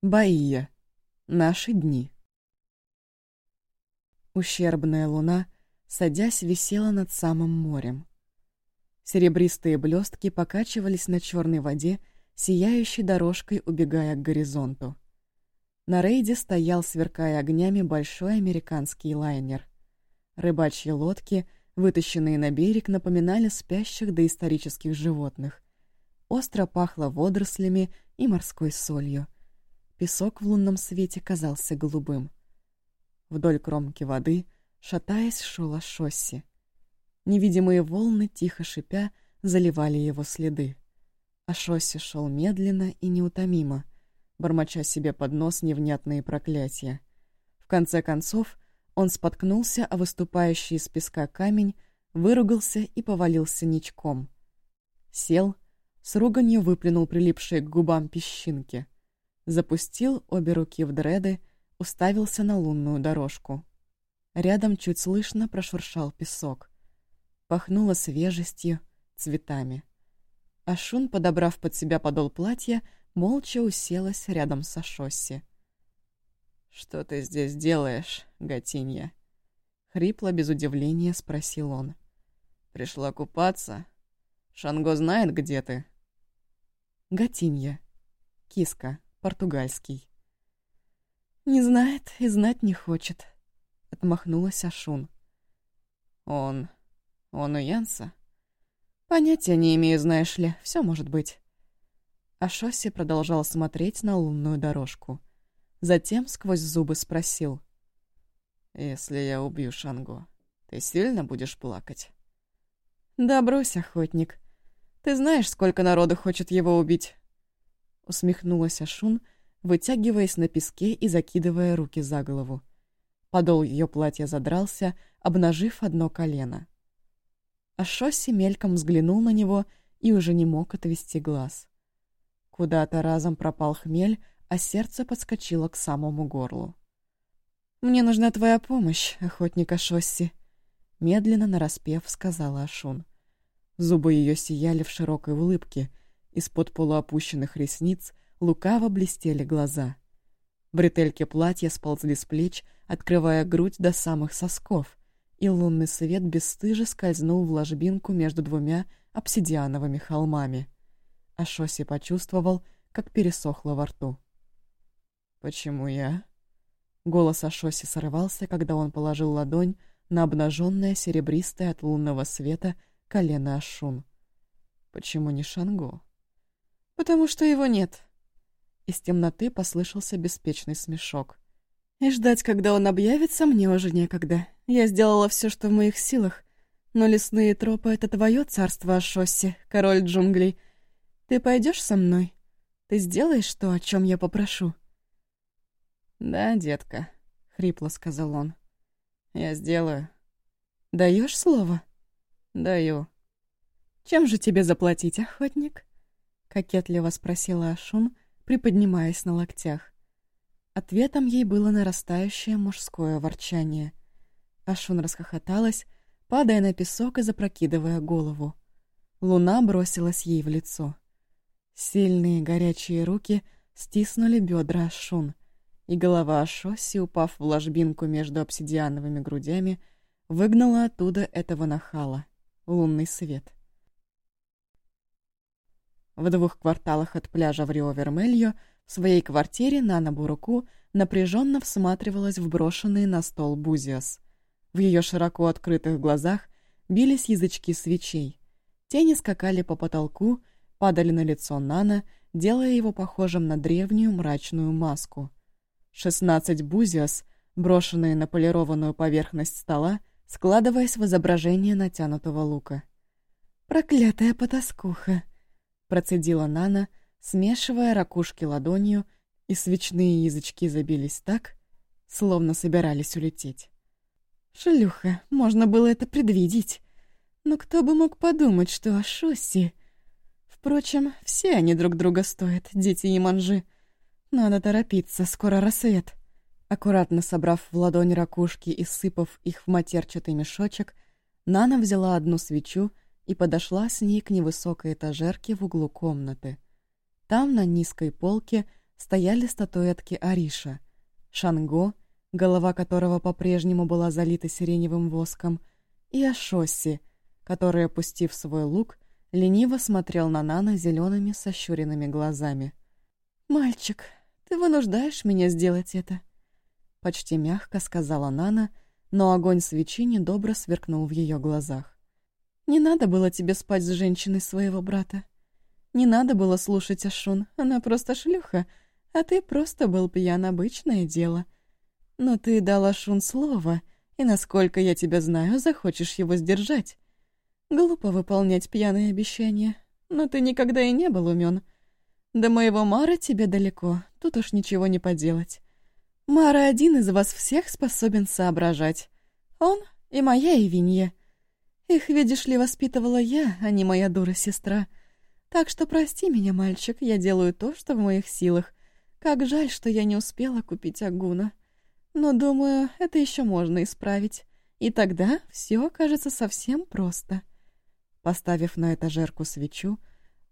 Баия. Наши дни. Ущербная луна, садясь, висела над самым морем. Серебристые блестки покачивались на черной воде, сияющей дорожкой, убегая к горизонту. На рейде стоял, сверкая огнями, большой американский лайнер. Рыбачьи лодки, вытащенные на берег, напоминали спящих доисторических животных. Остро пахло водорослями и морской солью — Песок в лунном свете казался голубым. Вдоль кромки воды, шатаясь, шел шоссе. Невидимые волны, тихо шипя, заливали его следы. А шоссе шел медленно и неутомимо, бормоча себе под нос невнятные проклятия. В конце концов, он споткнулся о выступающий из песка камень, выругался и повалился ничком. Сел, с руганью выплюнул прилипшие к губам песчинки — запустил обе руки в дреды, уставился на лунную дорожку. Рядом чуть слышно прошуршал песок. Пахнуло свежестью, цветами. Ашун, подобрав под себя подол платья, молча уселась рядом со шоссе. «Что ты здесь делаешь, Гатинья?» Хрипло, без удивления, спросил он. «Пришла купаться? Шанго знает, где ты?» «Гатинья. Киска португальский. «Не знает и знать не хочет», — отмахнулась Ашун. «Он... он у Янса?» «Понятия не имею, знаешь ли, все может быть». Ашоси продолжал смотреть на лунную дорожку. Затем сквозь зубы спросил. «Если я убью Шанго, ты сильно будешь плакать?» «Да брось, охотник. Ты знаешь, сколько народу хочет его убить усмехнулась Ашун, вытягиваясь на песке и закидывая руки за голову. Подол ее платья задрался, обнажив одно колено. Ашоси мельком взглянул на него и уже не мог отвести глаз. Куда-то разом пропал хмель, а сердце подскочило к самому горлу. «Мне нужна твоя помощь, охотник Ашосси», — медленно нараспев сказала Ашун. Зубы ее сияли в широкой улыбке, из-под полуопущенных ресниц лукаво блестели глаза. Бретельки платья сползли с плеч, открывая грудь до самых сосков, и лунный свет бесстыже скользнул в ложбинку между двумя обсидиановыми холмами. А Шоси почувствовал, как пересохло во рту. «Почему я?» Голос Ашоси сорвался, когда он положил ладонь на обнаженное серебристое от лунного света колено Ашун. «Почему не Шанго?» «Потому что его нет». Из темноты послышался беспечный смешок. «И ждать, когда он объявится, мне уже некогда. Я сделала все, что в моих силах. Но лесные тропы — это твое царство, Ашосси, король джунглей. Ты пойдешь со мной? Ты сделаешь то, о чем я попрошу?» «Да, детка», — хрипло сказал он. «Я сделаю». Даешь слово?» «Даю». «Чем же тебе заплатить, охотник?» — кокетливо спросила Ашун, приподнимаясь на локтях. Ответом ей было нарастающее мужское ворчание. Ашун расхохоталась, падая на песок и запрокидывая голову. Луна бросилась ей в лицо. Сильные горячие руки стиснули бедра Ашун, и голова Ашоси, упав в ложбинку между обсидиановыми грудями, выгнала оттуда этого нахала, лунный свет. В двух кварталах от пляжа в Рио-Вермельо в своей квартире Нана Буруку напряженно всматривалась в брошенные на стол бузиос. В ее широко открытых глазах бились язычки свечей. Тени скакали по потолку, падали на лицо Нана, делая его похожим на древнюю мрачную маску. Шестнадцать бузиос, брошенные на полированную поверхность стола, складываясь в изображение натянутого лука. «Проклятая потаскуха!» Процедила Нана, смешивая ракушки ладонью, и свечные язычки забились так, словно собирались улететь. «Шлюха, можно было это предвидеть. Но кто бы мог подумать, что Ашоси... Впрочем, все они друг друга стоят, дети и манжи. Надо торопиться, скоро рассвет». Аккуратно собрав в ладонь ракушки и сыпав их в матерчатый мешочек, Нана взяла одну свечу и подошла с ней к невысокой этажерке в углу комнаты. Там, на низкой полке, стояли статуэтки Ариша, Шанго, голова которого по-прежнему была залита сиреневым воском, и Ашосси, который, опустив свой лук, лениво смотрел на Нана зелеными сощуренными глазами. «Мальчик, ты вынуждаешь меня сделать это?» Почти мягко сказала Нана, но огонь свечи недобро сверкнул в ее глазах. «Не надо было тебе спать с женщиной своего брата. Не надо было слушать Ашун, она просто шлюха, а ты просто был пьян, обычное дело. Но ты дал Ашун слово, и, насколько я тебя знаю, захочешь его сдержать. Глупо выполнять пьяные обещания, но ты никогда и не был умен. До моего Мара тебе далеко, тут уж ничего не поделать. Мара один из вас всех способен соображать. Он и моя Ивинье. Их, видишь ли, воспитывала я, а не моя дура-сестра. Так что прости меня, мальчик, я делаю то, что в моих силах. Как жаль, что я не успела купить Агуна. Но, думаю, это еще можно исправить. И тогда все окажется совсем просто. Поставив на этажерку свечу,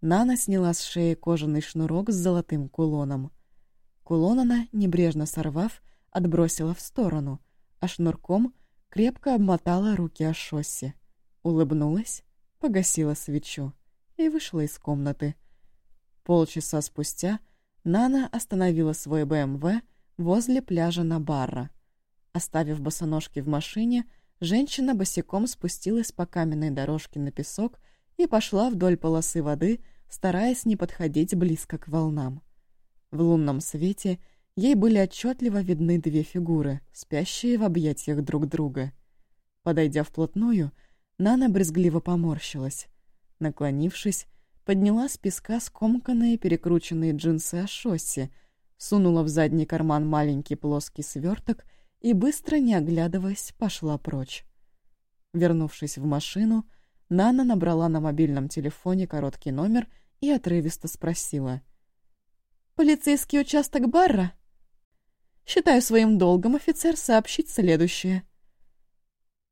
Нана сняла с шеи кожаный шнурок с золотым кулоном. Кулон она, небрежно сорвав, отбросила в сторону, а шнурком крепко обмотала руки о шоссе. Улыбнулась, погасила свечу и вышла из комнаты. Полчаса спустя Нана остановила свой БМВ возле пляжа на Барра. Оставив босоножки в машине, женщина босиком спустилась по каменной дорожке на песок и пошла вдоль полосы воды, стараясь не подходить близко к волнам. В лунном свете ей были отчетливо видны две фигуры, спящие в объятиях друг друга. Подойдя вплотную, Нана брезгливо поморщилась. Наклонившись, подняла с песка скомканные перекрученные джинсы о шоссе, сунула в задний карман маленький плоский сверток и, быстро не оглядываясь, пошла прочь. Вернувшись в машину, Нана набрала на мобильном телефоне короткий номер и отрывисто спросила. «Полицейский участок Барра?» «Считаю своим долгом, офицер, сообщить следующее».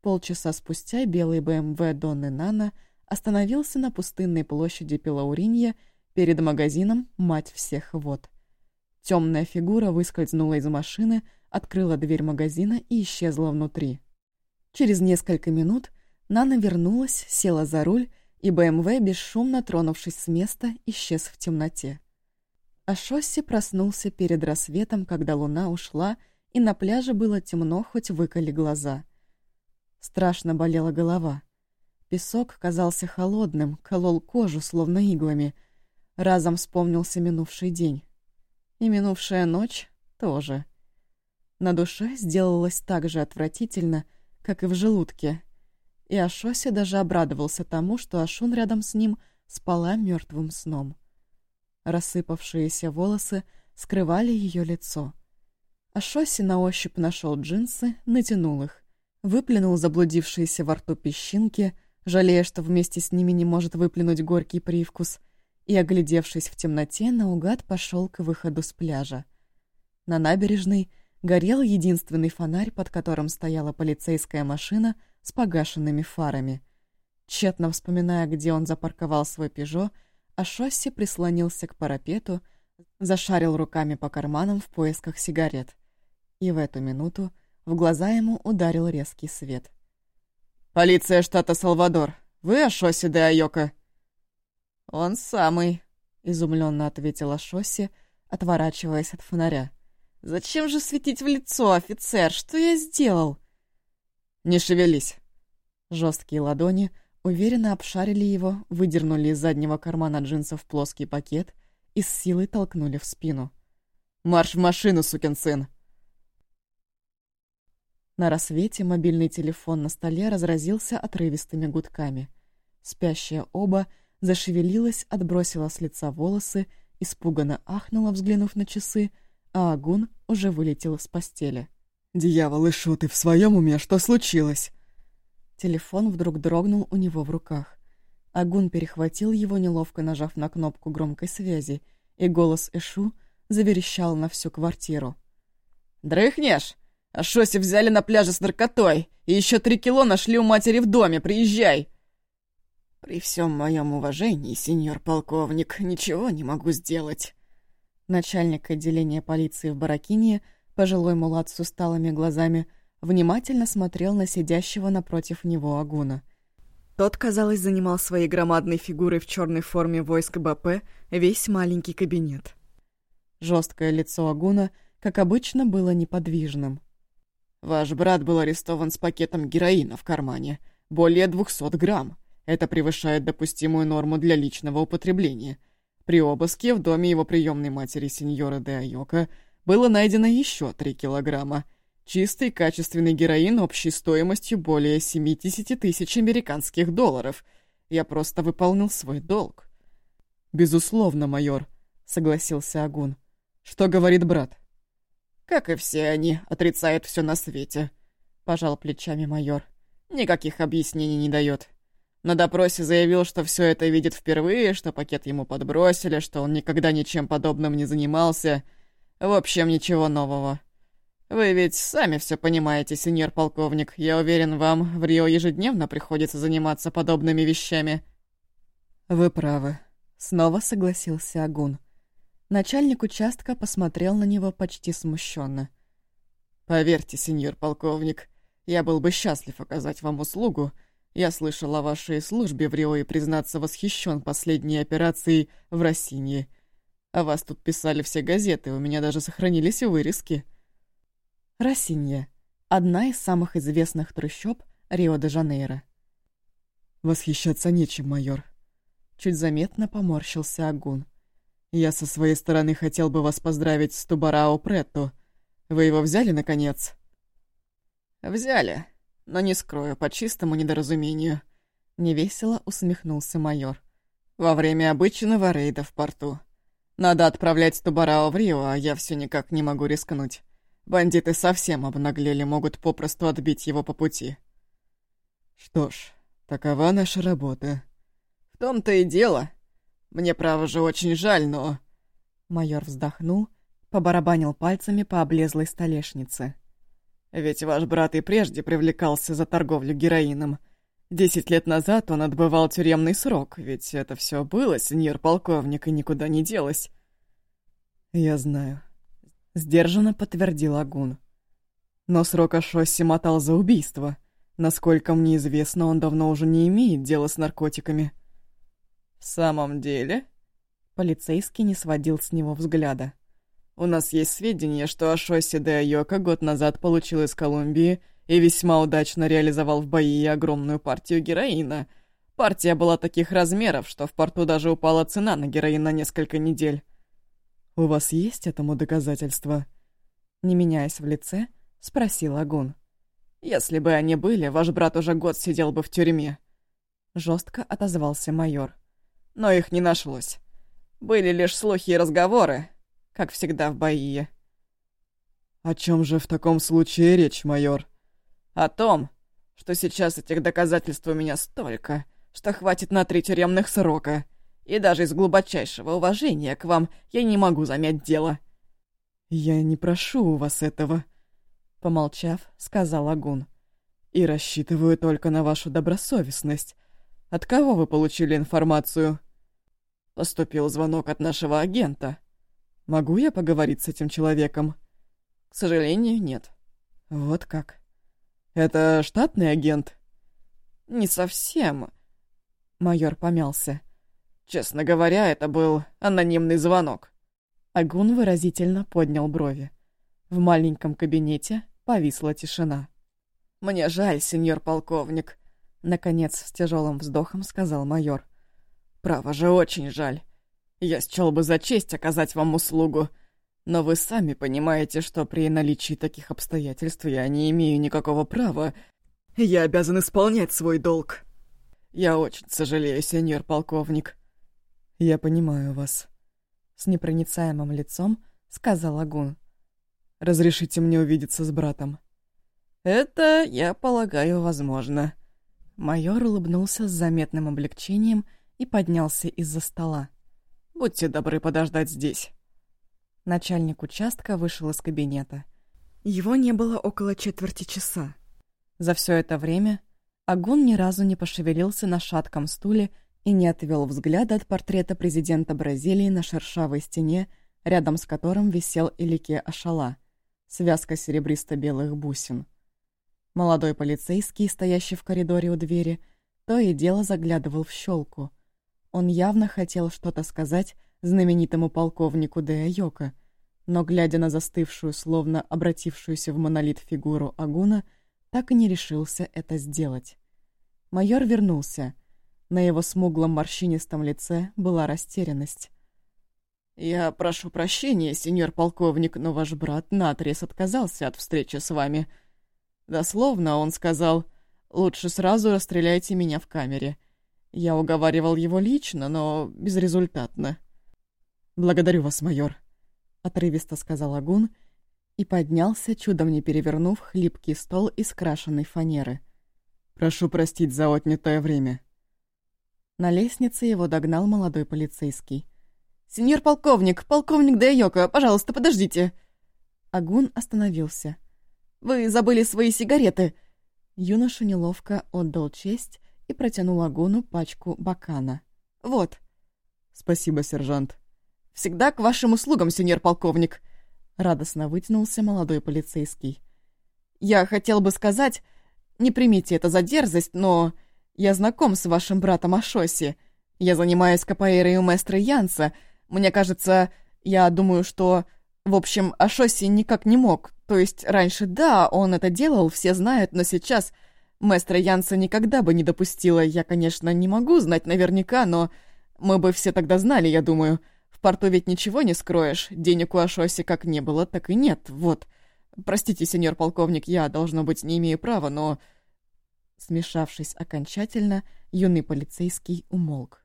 Полчаса спустя белый БМВ Донны Нана остановился на пустынной площади Пелауринья перед магазином «Мать всех вод». Темная фигура выскользнула из машины, открыла дверь магазина и исчезла внутри. Через несколько минут Нана вернулась, села за руль, и БМВ, бесшумно тронувшись с места, исчез в темноте. А Шосси проснулся перед рассветом, когда луна ушла, и на пляже было темно, хоть выколи глаза. Страшно болела голова. Песок казался холодным, колол кожу, словно иглами. Разом вспомнился минувший день. И минувшая ночь тоже. На душе сделалось так же отвратительно, как и в желудке. И Ашоси даже обрадовался тому, что Ашун рядом с ним спала мертвым сном. Рассыпавшиеся волосы скрывали ее лицо. Ашоси на ощупь нашел джинсы, натянул их, выплюнул заблудившиеся во рту песчинки — жалея, что вместе с ними не может выплюнуть горький привкус, и, оглядевшись в темноте, наугад пошел к выходу с пляжа. На набережной горел единственный фонарь, под которым стояла полицейская машина с погашенными фарами. Тщетно вспоминая, где он запарковал свой «Пежо», Ашосси прислонился к парапету, зашарил руками по карманам в поисках сигарет. И в эту минуту в глаза ему ударил резкий свет. «Полиция штата Салвадор. Вы Ашоси де Айока?» «Он самый», — изумленно ответила Шоси, отворачиваясь от фонаря. «Зачем же светить в лицо, офицер? Что я сделал?» «Не шевелись». Жесткие ладони уверенно обшарили его, выдернули из заднего кармана джинсов плоский пакет и с силой толкнули в спину. «Марш в машину, сукин сын!» На рассвете мобильный телефон на столе разразился отрывистыми гудками. Спящая оба зашевелилась, отбросила с лица волосы, испуганно ахнула, взглянув на часы, а Агун уже вылетел с постели. «Дьявол, и шо ты в своем уме? Что случилось?» Телефон вдруг дрогнул у него в руках. Агун перехватил его, неловко нажав на кнопку громкой связи, и голос Эшу заверещал на всю квартиру. «Дрыхнешь? А Шоси взяли на пляже с наркотой, и еще три кило нашли у матери в доме. Приезжай!» «При всем моем уважении, сеньор полковник, ничего не могу сделать». Начальник отделения полиции в Баракине, пожилой мулат с усталыми глазами, внимательно смотрел на сидящего напротив него Агуна. Тот, казалось, занимал своей громадной фигурой в черной форме войск БП весь маленький кабинет. Жесткое лицо Агуна, как обычно, было неподвижным. «Ваш брат был арестован с пакетом героина в кармане. Более 200 грамм. Это превышает допустимую норму для личного употребления. При обыске в доме его приемной матери сеньора де Айока было найдено еще 3 килограмма. Чистый качественный героин общей стоимостью более 70 тысяч американских долларов. Я просто выполнил свой долг. «Безусловно, майор», — согласился Агун. «Что говорит брат?» «Как и все они, отрицает все на свете», — пожал плечами майор. «Никаких объяснений не дает. На допросе заявил, что все это видит впервые, что пакет ему подбросили, что он никогда ничем подобным не занимался. В общем, ничего нового. Вы ведь сами все понимаете, сеньор полковник. Я уверен, вам в Рио ежедневно приходится заниматься подобными вещами». «Вы правы», — снова согласился Агун. Начальник участка посмотрел на него почти смущенно. «Поверьте, сеньор полковник, я был бы счастлив оказать вам услугу. Я слышал о вашей службе в Рио и, признаться, восхищен последней операцией в Россинье. О вас тут писали все газеты, у меня даже сохранились вырезки». Росинья — одна из самых известных трущоб Рио-де-Жанейро. «Восхищаться нечем, майор». Чуть заметно поморщился Агун. Я со своей стороны хотел бы вас поздравить с Тубарао Претто. Вы его взяли, наконец?» «Взяли, но не скрою, по чистому недоразумению». Невесело усмехнулся майор. «Во время обычного рейда в порту. Надо отправлять Тубарао в Рио, а я все никак не могу рискнуть. Бандиты совсем обнаглели, могут попросту отбить его по пути». «Что ж, такова наша работа». «В том-то и дело», мне, право же, очень жаль, но...» Майор вздохнул, побарабанил пальцами по облезлой столешнице. «Ведь ваш брат и прежде привлекался за торговлю героином. Десять лет назад он отбывал тюремный срок, ведь это все было, сеньор полковник, и никуда не делось». «Я знаю», — сдержанно подтвердил Агун. «Но срок Ашосси мотал за убийство. Насколько мне известно, он давно уже не имеет дела с наркотиками». «В самом деле?» Полицейский не сводил с него взгляда. «У нас есть сведения, что Ашоси де Айока год назад получил из Колумбии и весьма удачно реализовал в бои огромную партию героина. Партия была таких размеров, что в порту даже упала цена на героин на несколько недель». «У вас есть этому доказательства?» Не меняясь в лице, спросил Агун. «Если бы они были, ваш брат уже год сидел бы в тюрьме», — жестко отозвался майор но их не нашлось. Были лишь слухи и разговоры, как всегда в Баие. «О чем же в таком случае речь, майор?» «О том, что сейчас этих доказательств у меня столько, что хватит на три тюремных срока, и даже из глубочайшего уважения к вам я не могу замять дело». «Я не прошу у вас этого», — помолчав, сказал Агун. «И рассчитываю только на вашу добросовестность. От кого вы получили информацию?» Поступил звонок от нашего агента. Могу я поговорить с этим человеком? К сожалению, нет. Вот как. Это штатный агент? Не совсем. Майор помялся. Честно говоря, это был анонимный звонок. Агун выразительно поднял брови. В маленьком кабинете повисла тишина. «Мне жаль, сеньор полковник», — наконец с тяжелым вздохом сказал майор. Право же, очень жаль. Я счел бы за честь оказать вам услугу, но вы сами понимаете, что при наличии таких обстоятельств я не имею никакого права. Я обязан исполнять свой долг. Я очень сожалею, сеньор полковник. Я понимаю вас. С непроницаемым лицом сказал Агун. Разрешите мне увидеться с братом. Это, я полагаю, возможно. Майор улыбнулся с заметным облегчением и поднялся из-за стола. «Будьте добры подождать здесь». Начальник участка вышел из кабинета. Его не было около четверти часа. За все это время Агун ни разу не пошевелился на шатком стуле и не отвел взгляд от портрета президента Бразилии на шершавой стене рядом с которым висел Элике Ашала, связка серебристо-белых бусин. Молодой полицейский, стоящий в коридоре у двери, то и дело заглядывал в щелку. Он явно хотел что-то сказать знаменитому полковнику Дея Йока, но, глядя на застывшую, словно обратившуюся в монолит фигуру Агуна, так и не решился это сделать. Майор вернулся. На его смуглом морщинистом лице была растерянность. «Я прошу прощения, сеньор полковник, но ваш брат наотрез отказался от встречи с вами. Дословно он сказал, лучше сразу расстреляйте меня в камере. Я уговаривал его лично, но безрезультатно». «Благодарю вас, майор», — отрывисто сказал Агун и поднялся, чудом не перевернув хлипкий стол из крашенной фанеры. «Прошу простить за отнятое время». На лестнице его догнал молодой полицейский. «Сеньор полковник, полковник Дайока, пожалуйста, подождите!» Агун остановился. «Вы забыли свои сигареты!» Юноша неловко отдал честь и протянул Агуну пачку бакана. «Вот». «Спасибо, сержант». «Всегда к вашим услугам, сеньор полковник!» Радостно вытянулся молодой полицейский. «Я хотел бы сказать, не примите это за дерзость, но я знаком с вашим братом Ашоси. Я занимаюсь капоэйрой у мэстра Янса. Мне кажется, я думаю, что... В общем, Ашоси никак не мог. То есть раньше, да, он это делал, все знают, но сейчас... Мэстра Янса никогда бы не допустила. Я, конечно, не могу знать наверняка, но... Мы бы все тогда знали, я думаю. В порту ведь ничего не скроешь. Денег у Ашоси как не было, так и нет. Вот. Простите, сеньор полковник, я, должно быть, не имею права, но... Смешавшись окончательно, юный полицейский умолк.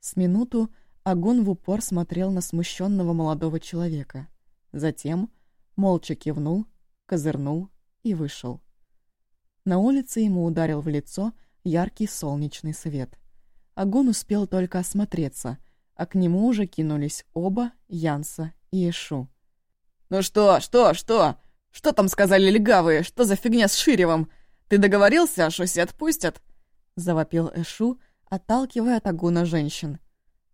С минуту Агун в упор смотрел на смущенного молодого человека. Затем молча кивнул, козырнул и вышел. На улице ему ударил в лицо яркий солнечный свет. Агун успел только осмотреться, а к нему уже кинулись оба, Янса и Эшу. «Ну что, что, что? Что там сказали легавые? Что за фигня с Ширевым? Ты договорился, а Шоси отпустят?» — завопил Эшу, отталкивая от Агуна женщин.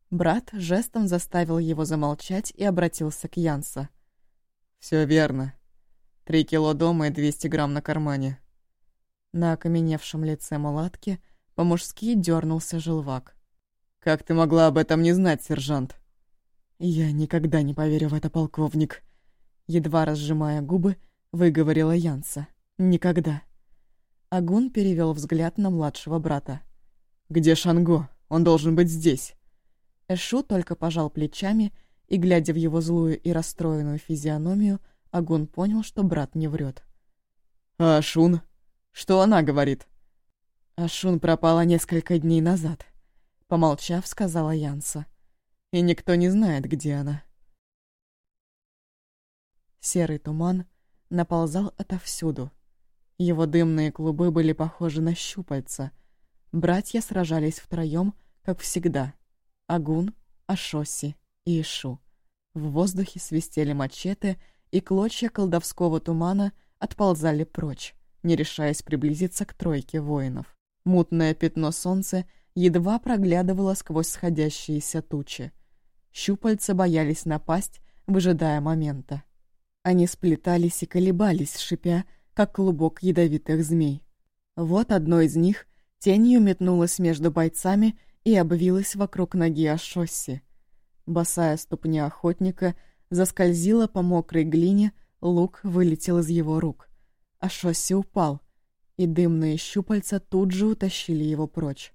Брат жестом заставил его замолчать и обратился к Янса. «Все верно. Три кило дома и двести грамм на кармане». На окаменевшем лице мулатки по-мужски дернулся желвак. «Как ты могла об этом не знать, сержант?» «Я никогда не поверю в это, полковник», — едва разжимая губы, выговорила Янса. «Никогда». Агун перевел взгляд на младшего брата. «Где Шанго? Он должен быть здесь». Эшу только пожал плечами, и, глядя в его злую и расстроенную физиономию, Агун понял, что брат не врет. «А Ашун? Что она говорит?» «Ашун пропала несколько дней назад», — помолчав, сказала Янса. «И никто не знает, где она». Серый туман наползал отовсюду, его дымные клубы были похожи на щупальца. Братья сражались втроем, как всегда. Агун, Ашоси и Ишу. В воздухе свистели мачете, и клочья колдовского тумана отползали прочь, не решаясь приблизиться к тройке воинов. Мутное пятно солнца едва проглядывало сквозь сходящиеся тучи. Щупальца боялись напасть, выжидая момента. Они сплетались и колебались, шипя, как клубок ядовитых змей. Вот одно из них тенью метнулось между бойцами и обвилось вокруг ноги Ашосси. Босая ступня охотника заскользила по мокрой глине, лук вылетел из его рук. Ашосси упал, и дымные щупальца тут же утащили его прочь.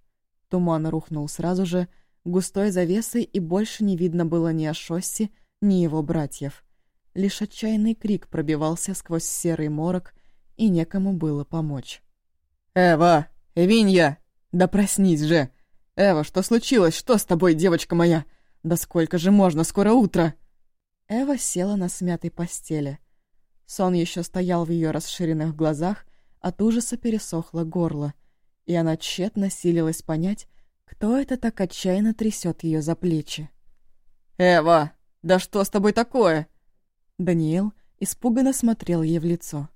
Туман рухнул сразу же, густой завесой, и больше не видно было ни Ашосси, ни его братьев. Лишь отчаянный крик пробивался сквозь серый морок, и некому было помочь. «Эва! Эвинья! Да проснись же! Эва, что случилось? Что с тобой, девочка моя? Да сколько же можно? Скоро утро!» Эва села на смятой постели. Сон еще стоял в ее расширенных глазах, от ужаса пересохло горло, и она тщетно силилась понять, кто это так отчаянно трясет ее за плечи. «Эва, да что с тобой такое?» Даниэл испуганно смотрел ей в лицо.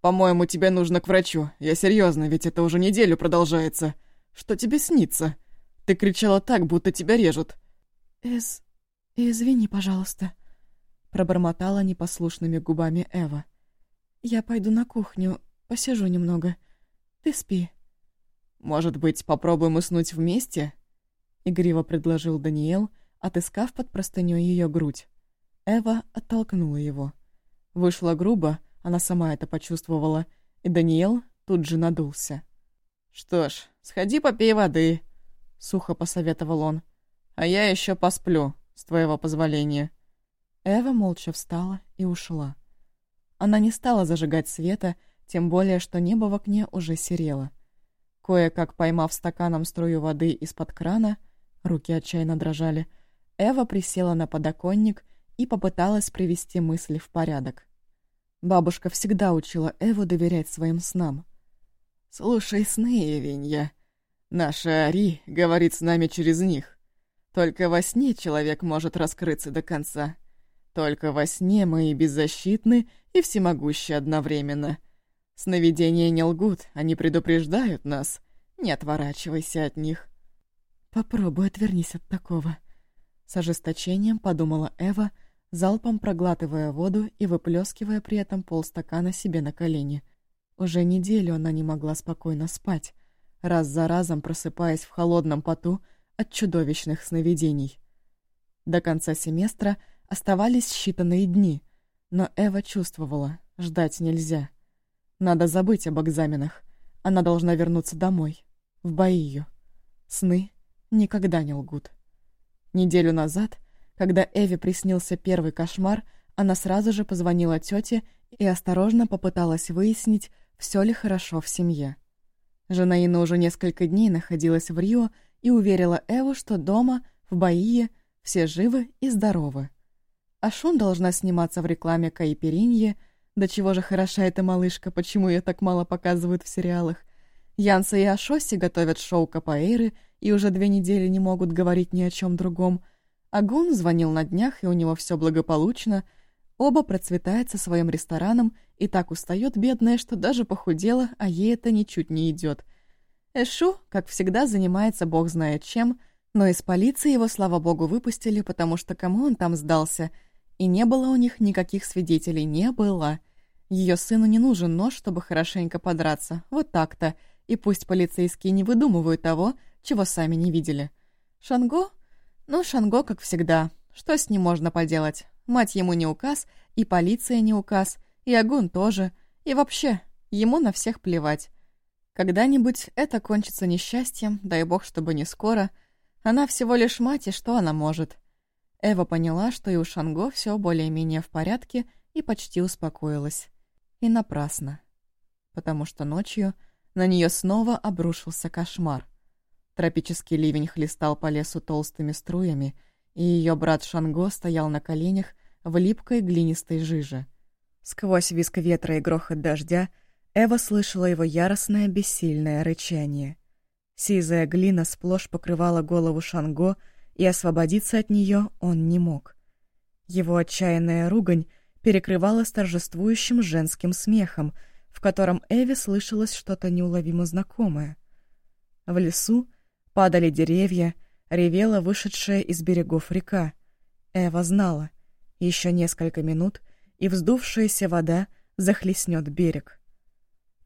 «По-моему, тебе нужно к врачу. Я серьезно, ведь это уже неделю продолжается. Что тебе снится? Ты кричала так, будто тебя режут». «Эс... «Извини, пожалуйста», — пробормотала непослушными губами Эва. «Я пойду на кухню, посижу немного. Ты спи». «Может быть, попробуем уснуть вместе?» — игриво предложил Даниэл, отыскав под простынёй ее грудь. Эва оттолкнула его. Вышло грубо, она сама это почувствовала, и Даниэл тут же надулся. «Что ж, сходи попей воды», — сухо посоветовал он. «А я еще посплю, с твоего позволения». Эва молча встала и ушла. Она не стала зажигать света, тем более, что небо в окне уже серело. Кое-как поймав стаканом струю воды из-под крана, руки отчаянно дрожали, Эва присела на подоконник и попыталась привести мысли в порядок. Бабушка всегда учила Эву доверять своим снам. «Слушай сны, Евинья. Наша Ари говорит с нами через них. Только во сне человек может раскрыться до конца. Только во сне мы и беззащитны, и всемогущи одновременно. Сновидения не лгут, они предупреждают нас. Не отворачивайся от них». «Попробуй отвернись от такого», — с ожесточением подумала Эва, — залпом проглатывая воду и выплескивая при этом полстакана себе на колени. Уже неделю она не могла спокойно спать, раз за разом просыпаясь в холодном поту от чудовищных сновидений. До конца семестра оставались считанные дни, но Эва чувствовала, ждать нельзя. Надо забыть об экзаменах. Она должна вернуться домой, в Баию. Сны никогда не лгут. Неделю назад когда Эви приснился первый кошмар, она сразу же позвонила тете и осторожно попыталась выяснить, все ли хорошо в семье. Жена Инна уже несколько дней находилась в Рио и уверила Эву, что дома, в Баие, все живы и здоровы. Ашун должна сниматься в рекламе Кайперинье. До чего же хороша эта малышка, почему ее так мало показывают в сериалах. Янса и Ашоси готовят шоу Капоэйры и уже две недели не могут говорить ни о чем другом. Агун звонил на днях, и у него все благополучно. Оба процветает со своим рестораном и так устает бедная, что даже похудела, а ей это ничуть не идет. Эшу, как всегда, занимается бог знает чем, но из полиции его, слава богу, выпустили, потому что кому он там сдался? И не было у них никаких свидетелей, не было. Ее сыну не нужен нож, чтобы хорошенько подраться. Вот так-то. И пусть полицейские не выдумывают того, чего сами не видели. Шанго ну, Шанго, как всегда. Что с ним можно поделать? Мать ему не указ, и полиция не указ, и Агун тоже. И вообще, ему на всех плевать. Когда-нибудь это кончится несчастьем, дай бог, чтобы не скоро. Она всего лишь мать, и что она может? Эва поняла, что и у Шанго все более-менее в порядке, и почти успокоилась. И напрасно. Потому что ночью на нее снова обрушился кошмар. Тропический ливень хлестал по лесу толстыми струями, и ее брат Шанго стоял на коленях в липкой глинистой жиже. Сквозь виск ветра и грохот дождя Эва слышала его яростное бессильное рычание. Сизая глина сплошь покрывала голову Шанго, и освободиться от нее он не мог. Его отчаянная ругань перекрывалась торжествующим женским смехом, в котором Эве слышалось что-то неуловимо знакомое. В лесу Падали деревья, ревела вышедшая из берегов река. Эва знала. Еще несколько минут, и вздувшаяся вода захлестнет берег.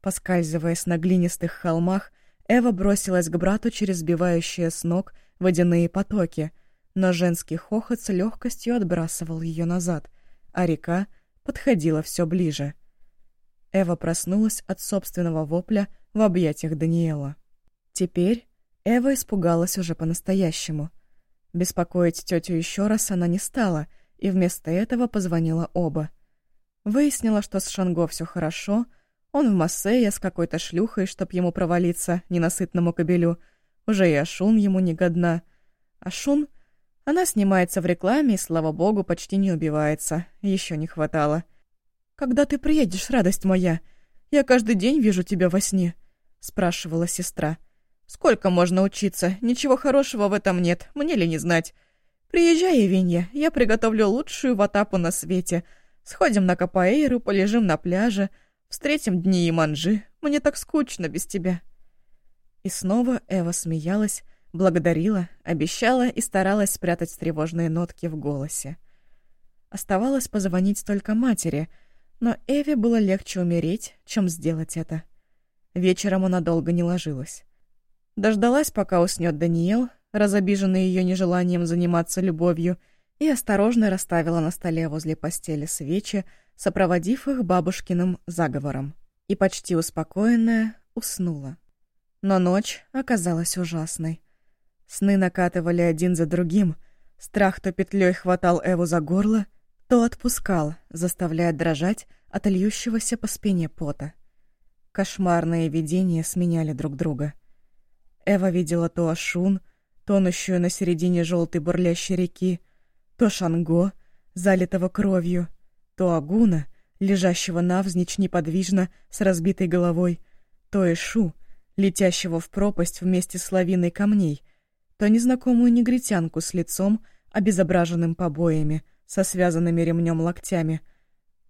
Поскальзываясь на глинистых холмах, Эва бросилась к брату через сбивающие с ног водяные потоки, но женский хохот с легкостью отбрасывал ее назад, а река подходила все ближе. Эва проснулась от собственного вопля в объятиях Даниэла. Теперь Эва испугалась уже по-настоящему. Беспокоить тетю еще раз она не стала, и вместо этого позвонила оба. Выяснила, что с Шанго все хорошо, он в Массее с какой-то шлюхой, чтоб ему провалиться, ненасытному кобелю. Уже и Ашун ему не годна. Ашун... Она снимается в рекламе и, слава богу, почти не убивается. Еще не хватало. «Когда ты приедешь, радость моя? Я каждый день вижу тебя во сне», — спрашивала сестра. Сколько можно учиться? Ничего хорошего в этом нет, мне ли не знать. Приезжай, Евинья, я приготовлю лучшую ватапу на свете. Сходим на Капаэйру, полежим на пляже, встретим дни и манжи. Мне так скучно без тебя». И снова Эва смеялась, Благодарила, обещала и старалась спрятать тревожные нотки в голосе. Оставалось позвонить только матери, но Эве было легче умереть, чем сделать это. Вечером она долго не ложилась. Дождалась, пока уснет Даниэл, разобиженный ее нежеланием заниматься любовью, и осторожно расставила на столе возле постели свечи, сопроводив их бабушкиным заговором. И почти успокоенная уснула. Но ночь оказалась ужасной. Сны накатывали один за другим. Страх то петлей хватал Эву за горло, то отпускал, заставляя дрожать от льющегося по спине пота. Кошмарные видения сменяли друг друга. Эва видела то Ашун, тонущую на середине желтой бурлящей реки, то Шанго, залитого кровью, то Агуна, лежащего навзничь неподвижно с разбитой головой, то Ишу, летящего в пропасть вместе с лавиной камней, то незнакомую негритянку с лицом, обезображенным побоями, со связанными ремнем локтями,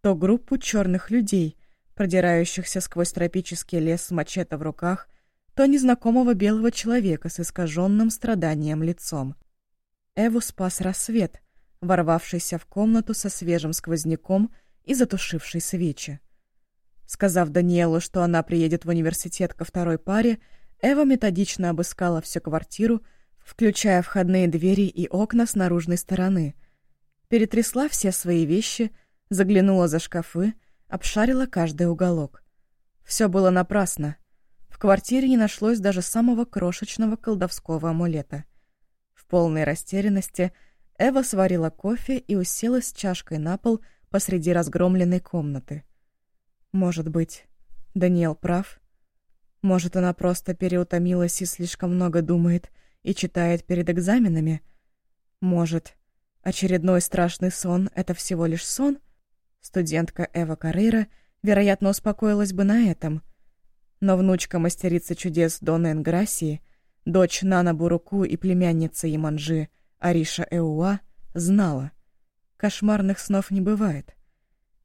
то группу черных людей, продирающихся сквозь тропический лес с мачете в руках, то незнакомого белого человека с искаженным страданием лицом. Эву спас рассвет, ворвавшийся в комнату со свежим сквозняком и затушивший свечи. Сказав Даниэлу, что она приедет в университет ко второй паре, Эва методично обыскала всю квартиру, включая входные двери и окна с наружной стороны. Перетрясла все свои вещи, заглянула за шкафы, обшарила каждый уголок. Все было напрасно. В квартире не нашлось даже самого крошечного колдовского амулета. В полной растерянности Эва сварила кофе и уселась с чашкой на пол посреди разгромленной комнаты. Может быть, Даниэл прав? Может, она просто переутомилась и слишком много думает и читает перед экзаменами? Может, очередной страшный сон — это всего лишь сон? Студентка Эва Каррера, вероятно, успокоилась бы на этом. Но внучка мастерицы чудес Дона Энграсии, дочь Нана Буруку и племянница Яманжи Ариша Эуа, знала. Кошмарных снов не бывает.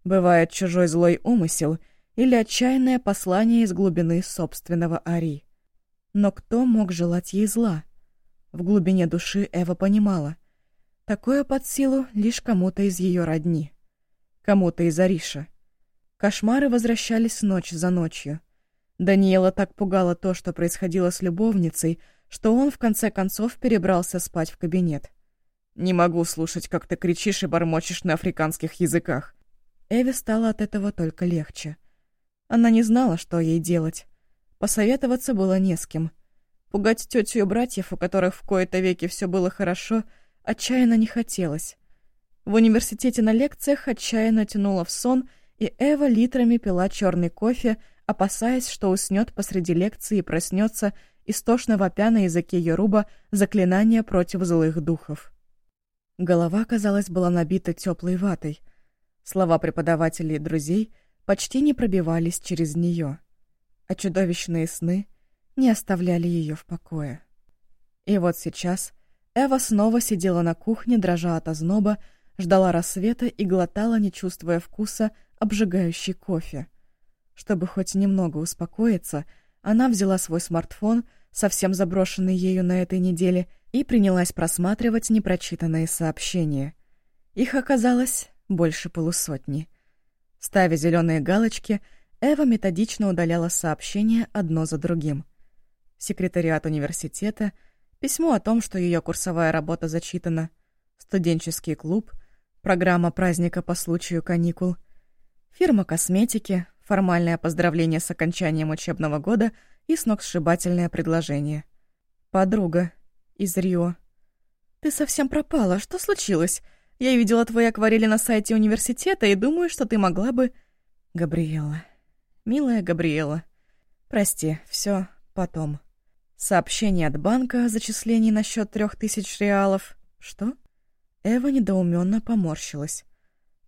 Бывает чужой злой умысел или отчаянное послание из глубины собственного Ари. Но кто мог желать ей зла? В глубине души Эва понимала. Такое под силу лишь кому-то из ее родни. Кому-то из Ариша. Кошмары возвращались ночь за ночью. Даниэла так пугало то, что происходило с любовницей, что он в конце концов перебрался спать в кабинет. «Не могу слушать, как ты кричишь и бормочешь на африканских языках», Эви стало от этого только легче. Она не знала, что ей делать. Посоветоваться было не с кем. Пугать тетю и братьев, у которых в кои-то веки все было хорошо, отчаянно не хотелось. В университете на лекциях отчаянно тянула в сон, и Эва литрами пила черный кофе, опасаясь, что уснет посреди лекции и проснется, истошно вопя на языке Йоруба заклинания против злых духов. Голова, казалось, была набита теплой ватой — Слова преподавателей и друзей почти не пробивались через нее, а чудовищные сны не оставляли ее в покое. И вот сейчас Эва снова сидела на кухне, дрожа от озноба, ждала рассвета и глотала, не чувствуя вкуса, обжигающий кофе. Чтобы хоть немного успокоиться, она взяла свой смартфон, совсем заброшенный ею на этой неделе, и принялась просматривать непрочитанные сообщения. Их оказалось больше полусотни. Ставя зеленые галочки, Эва методично удаляла сообщения одно за другим. Секретариат университета, письмо о том, что ее курсовая работа зачитана, студенческий клуб, программа праздника по случаю каникул, фирма косметики, формальное поздравление с окончанием учебного года и сногсшибательное предложение. Подруга из Рио. «Ты совсем пропала. Что случилось? Я видела твои акварели на сайте университета и думаю, что ты могла бы...» «Габриэла. Милая Габриэла. Прости, все потом. Сообщение от банка о зачислении на счет трех тысяч реалов. Что?» Эва недоуменно поморщилась.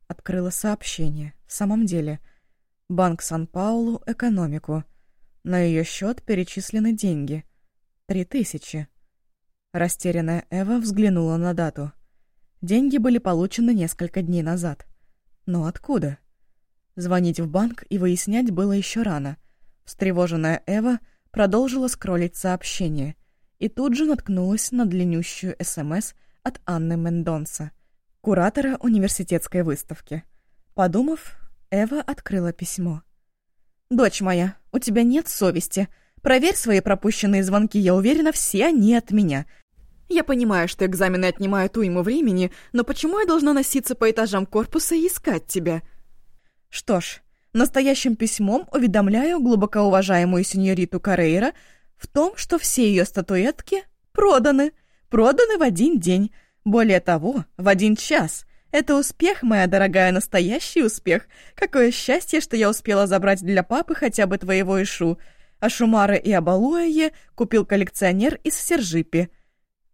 Открыла сообщение. В самом деле. Банк Сан-Паулу экономику. На ее счет перечислены деньги. Три тысячи. Растерянная Эва взглянула на дату — Деньги были получены несколько дней назад. Но откуда? Звонить в банк и выяснять было еще рано. Встревоженная Эва продолжила скроллить сообщение. и тут же наткнулась на длиннющую СМС от Анны Мендонса, куратора университетской выставки. Подумав, Эва открыла письмо. «Дочь моя, у тебя нет совести. Проверь свои пропущенные звонки, я уверена, все они от меня. Я понимаю, что экзамены отнимают уйму времени, но почему я должна носиться по этажам корпуса и искать тебя?» Что ж, настоящим письмом уведомляю глубоко уважаемую сеньориту Карейра в том, что все ее статуэтки проданы. Проданы в один день. Более того, в один час. Это успех, моя дорогая, настоящий успех. Какое счастье, что я успела забрать для папы хотя бы твоего Ишу. А Шумара и Абалуэе купил коллекционер из Сержипи.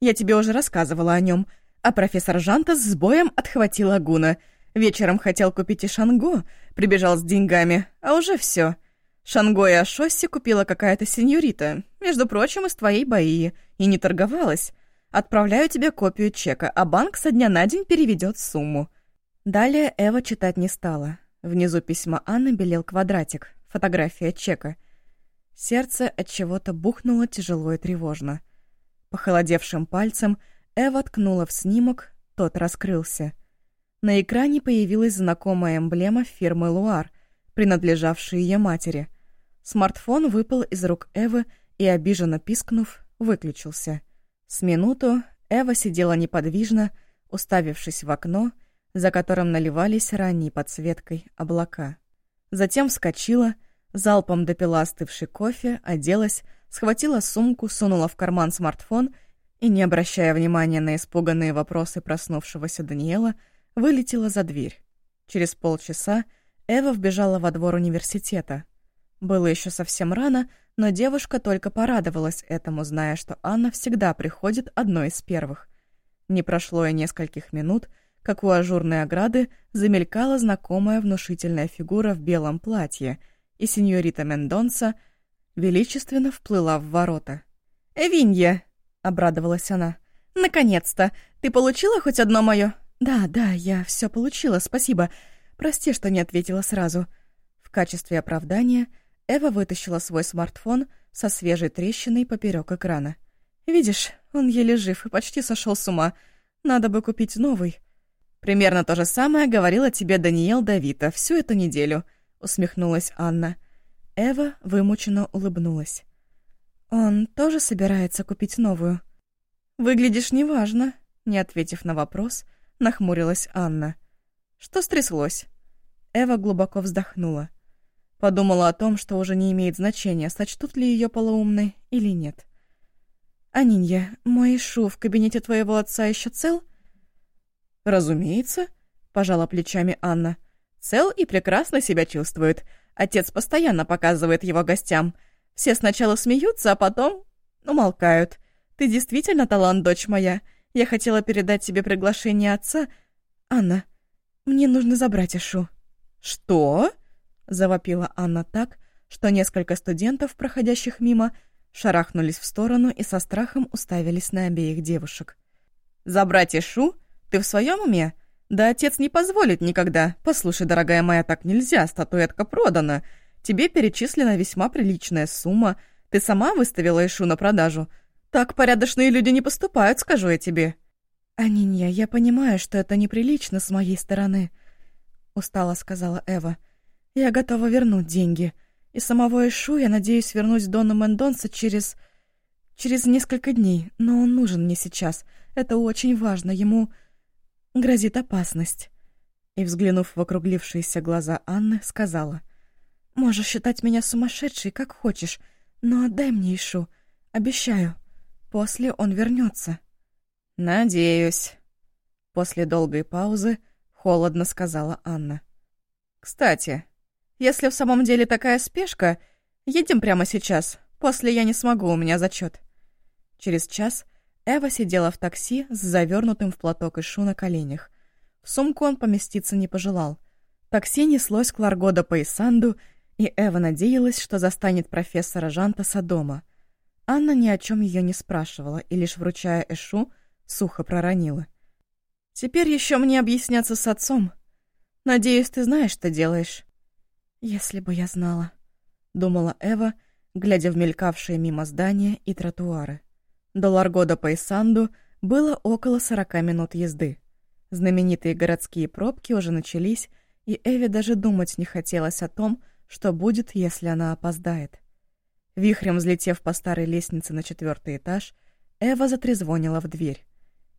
Я тебе уже рассказывала о нем. А профессор Жанта с боем отхватил Агуна. Вечером хотел купить и Шанго, прибежал с деньгами, а уже все. Шанго и Ашосси купила какая-то сеньорита, между прочим, из твоей Баии, и не торговалась. Отправляю тебе копию чека, а банк со дня на день переведет сумму». Далее Эва читать не стала. Внизу письма Анны белел квадратик, фотография чека. Сердце от чего-то бухнуло тяжело и тревожно. Похолодевшим пальцем Эва ткнула в снимок, тот раскрылся. На экране появилась знакомая эмблема фирмы «Луар», принадлежавшей ее матери. Смартфон выпал из рук Эвы и, обиженно пискнув, выключился. С минуту Эва сидела неподвижно, уставившись в окно, за которым наливались ранней подсветкой облака. Затем вскочила, залпом допила остывший кофе, оделась, схватила сумку, сунула в карман смартфон и, не обращая внимания на испуганные вопросы проснувшегося Даниэла, вылетела за дверь. Через полчаса Эва вбежала во двор университета. Было еще совсем рано, но девушка только порадовалась этому, зная, что Анна всегда приходит одной из первых. Не прошло и нескольких минут, как у ажурной ограды замелькала знакомая внушительная фигура в белом платье, и сеньорита Мендонса величественно вплыла в ворота. «Эвинья!» — обрадовалась она. «Наконец-то! Ты получила хоть одно мое «Да, да, я все получила, спасибо. Прости, что не ответила сразу». В качестве оправдания Эва вытащила свой смартфон со свежей трещиной поперек экрана. «Видишь, он еле жив и почти сошел с ума. Надо бы купить новый». «Примерно то же самое говорила тебе Даниэл Давита всю эту неделю», — усмехнулась Анна. Эва вымученно улыбнулась. «Он тоже собирается купить новую?» «Выглядишь неважно», — не ответив на вопрос, — нахмурилась Анна. «Что стряслось?» Эва глубоко вздохнула. Подумала о том, что уже не имеет значения, сочтут ли ее полоумной или нет. «Анинья, мой Ишу в кабинете твоего отца еще цел?» «Разумеется», — пожала плечами Анна. «Цел и прекрасно себя чувствует. Отец постоянно показывает его гостям. Все сначала смеются, а потом умолкают. Ты действительно талант, дочь моя. Я хотела передать тебе приглашение отца. Анна, мне нужно забрать Ишу». «Что?» — завопила Анна так, что несколько студентов, проходящих мимо, шарахнулись в сторону и со страхом уставились на обеих девушек. «Забрать Ишу? Ты в своем уме? Да отец не позволит никогда. Послушай, дорогая моя, так нельзя, статуэтка продана. Тебе перечислена весьма приличная сумма. Ты сама выставила Ишу на продажу. Так порядочные люди не поступают, скажу я тебе». «Анинья, я понимаю, что это неприлично с моей стороны», — устало сказала Эва. «Я готова вернуть деньги. И самого Ишу я надеюсь вернуть Дону Мендонса через... через несколько дней, но он нужен мне сейчас. Это очень важно, ему грозит опасность». И, взглянув в округлившиеся глаза Анны, сказала. «Можешь считать меня сумасшедшей, как хочешь, но отдай мне Ишу. Обещаю». После он вернется. Надеюсь. После долгой паузы холодно сказала Анна. Кстати, если в самом деле такая спешка, едем прямо сейчас. После я не смогу, у меня зачет. Через час Эва сидела в такси с завернутым в платок Ишу на коленях. В сумку он поместиться не пожелал. Такси неслось к Ларгодо по Исанду, и Эва надеялась, что застанет профессора Жантаса дома. Анна ни о чем ее не спрашивала и лишь вручая Эшу, сухо проронила. «Теперь еще мне объясняться с отцом. Надеюсь, ты знаешь, что делаешь». «Если бы я знала», — думала Эва, глядя в мелькавшие мимо здания и тротуары. До Ларгода Пайсанду было около сорока минут езды. Знаменитые городские пробки уже начались, и Эви даже думать не хотелось о том, что будет, если она опоздает. Вихрем взлетев по старой лестнице на четвертый этаж, Эва затрезвонила в дверь.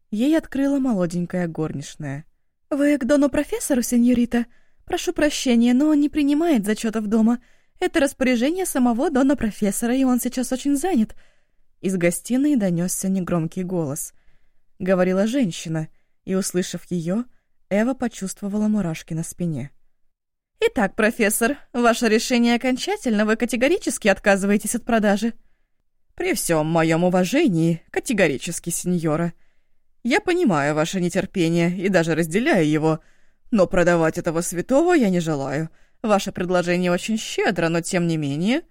Ей открыла молоденькая горничная. «Вы к дону профессору, сеньорита? Прошу прощения, но он не принимает зачетов дома. Это распоряжение самого дона профессора, и он сейчас очень занят. Из гостиной донесся негромкий голос. Говорила женщина, и, услышав ее, Эва почувствовала мурашки на спине. «Итак, профессор, ваше решение окончательно, вы категорически отказываетесь от продажи?» «При всем моем уважении, категорически, сеньора. Я понимаю ваше нетерпение и даже разделяю его, но продавать этого святого я не желаю. Ваше предложение очень щедро, но тем не менее...»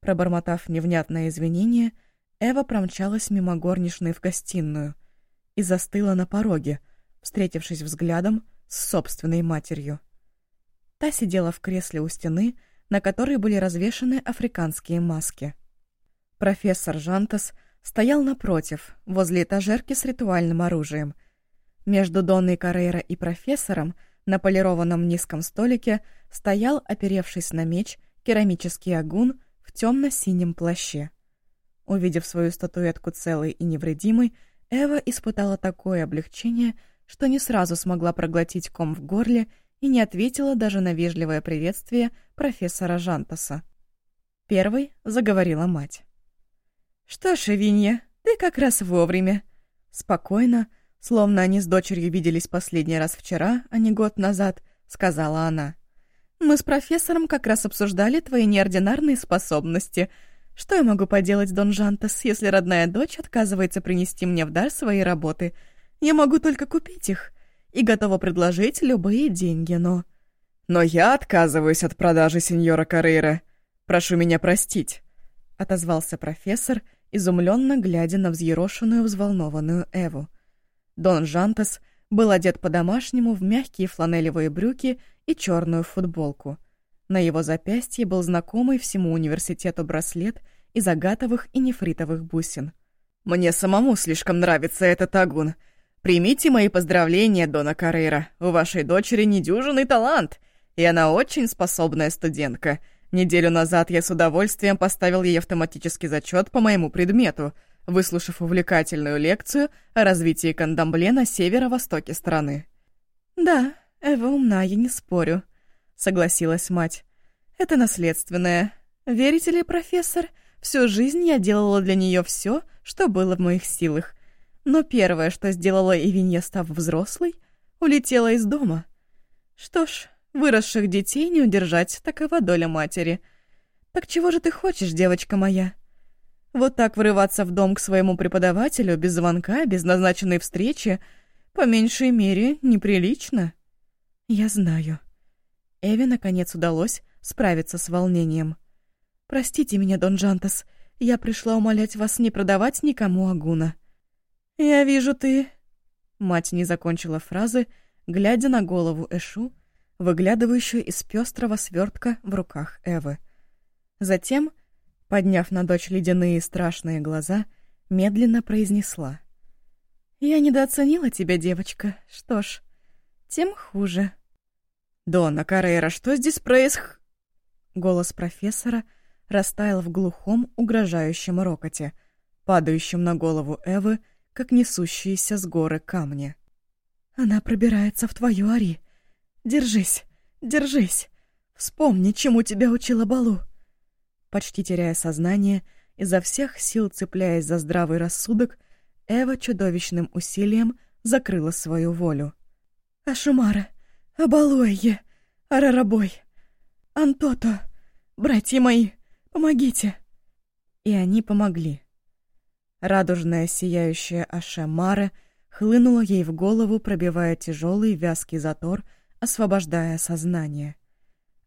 Пробормотав невнятное извинение, Эва промчалась мимо горничной в гостиную и застыла на пороге, встретившись взглядом с собственной матерью. Та сидела в кресле у стены, на которой были развешаны африканские маски. Профессор Жантас стоял напротив, возле этажерки с ритуальным оружием. Между Донной Каррейра и профессором на полированном низком столике стоял, оперевшись на меч, керамический агун в темно-синем плаще. Увидев свою статуэтку целой и невредимой, Эва испытала такое облегчение, что не сразу смогла проглотить ком в горле и не ответила даже на вежливое приветствие профессора Жантаса. Первой заговорила мать. «Что ж, Эвинья, ты как раз вовремя». Спокойно, словно они с дочерью виделись последний раз вчера, а не год назад, сказала она. «Мы с профессором как раз обсуждали твои неординарные способности — что я могу поделать, Дон Жантас, если родная дочь отказывается принести мне в дар свои работы? Я могу только купить их и готова предложить любые деньги, но... «Но я отказываюсь от продажи сеньора Каррейра. Прошу меня простить», — отозвался профессор, изумленно глядя на взъерошенную, взволнованную Эву. Дон Жантас был одет по-домашнему в мягкие фланелевые брюки и черную футболку — на его запястье был знакомый всему университету браслет из агатовых и нефритовых бусин. «Мне самому слишком нравится этот агун. Примите мои поздравления, Дона Каррейра. У вашей дочери недюжинный талант, и она очень способная студентка. Неделю назад я с удовольствием поставил ей автоматический зачет по моему предмету, выслушав увлекательную лекцию о развитии кандамбле на северо-востоке страны». «Да, Эва умна, я не спорю», — согласилась мать. «Это наследственное. Верите ли, профессор, всю жизнь я делала для нее все, что было в моих силах. Но первое, что сделала Ивинья, став взрослой, улетела из дома. Что ж, выросших детей не удержать, такова доля матери. Так чего же ты хочешь, девочка моя?» Вот так врываться в дом к своему преподавателю без звонка, без назначенной встречи, по меньшей мере, неприлично. Я знаю. Эви, наконец, удалось справиться с волнением. «Простите меня, Дон Джантас, я пришла умолять вас не продавать никому Агуна». «Я вижу, ты...» Мать не закончила фразы, глядя на голову Эшу, выглядывающую из пестрого свертка в руках Эвы. Затем, подняв на дочь ледяные страшные глаза, медленно произнесла. «Я недооценила тебя, девочка. Что ж, тем хуже». «Дона Каррера, что здесь происх...» Голос профессора растаял в глухом, угрожающем рокоте, падающем на голову Эвы, как несущиеся с горы камни. «Она пробирается в твою Ари. Держись, держись. Вспомни, чему тебя учила Балу». Почти теряя сознание, изо всех сил цепляясь за здравый рассудок, Эва чудовищным усилием закрыла свою волю. «Ашумара, Абалойе, Арарабой, Антото, братья мои, помогите!» И они помогли. Радужная сияющая Аше Мара хлынула ей в голову, пробивая тяжелый вязкий затор, освобождая сознание.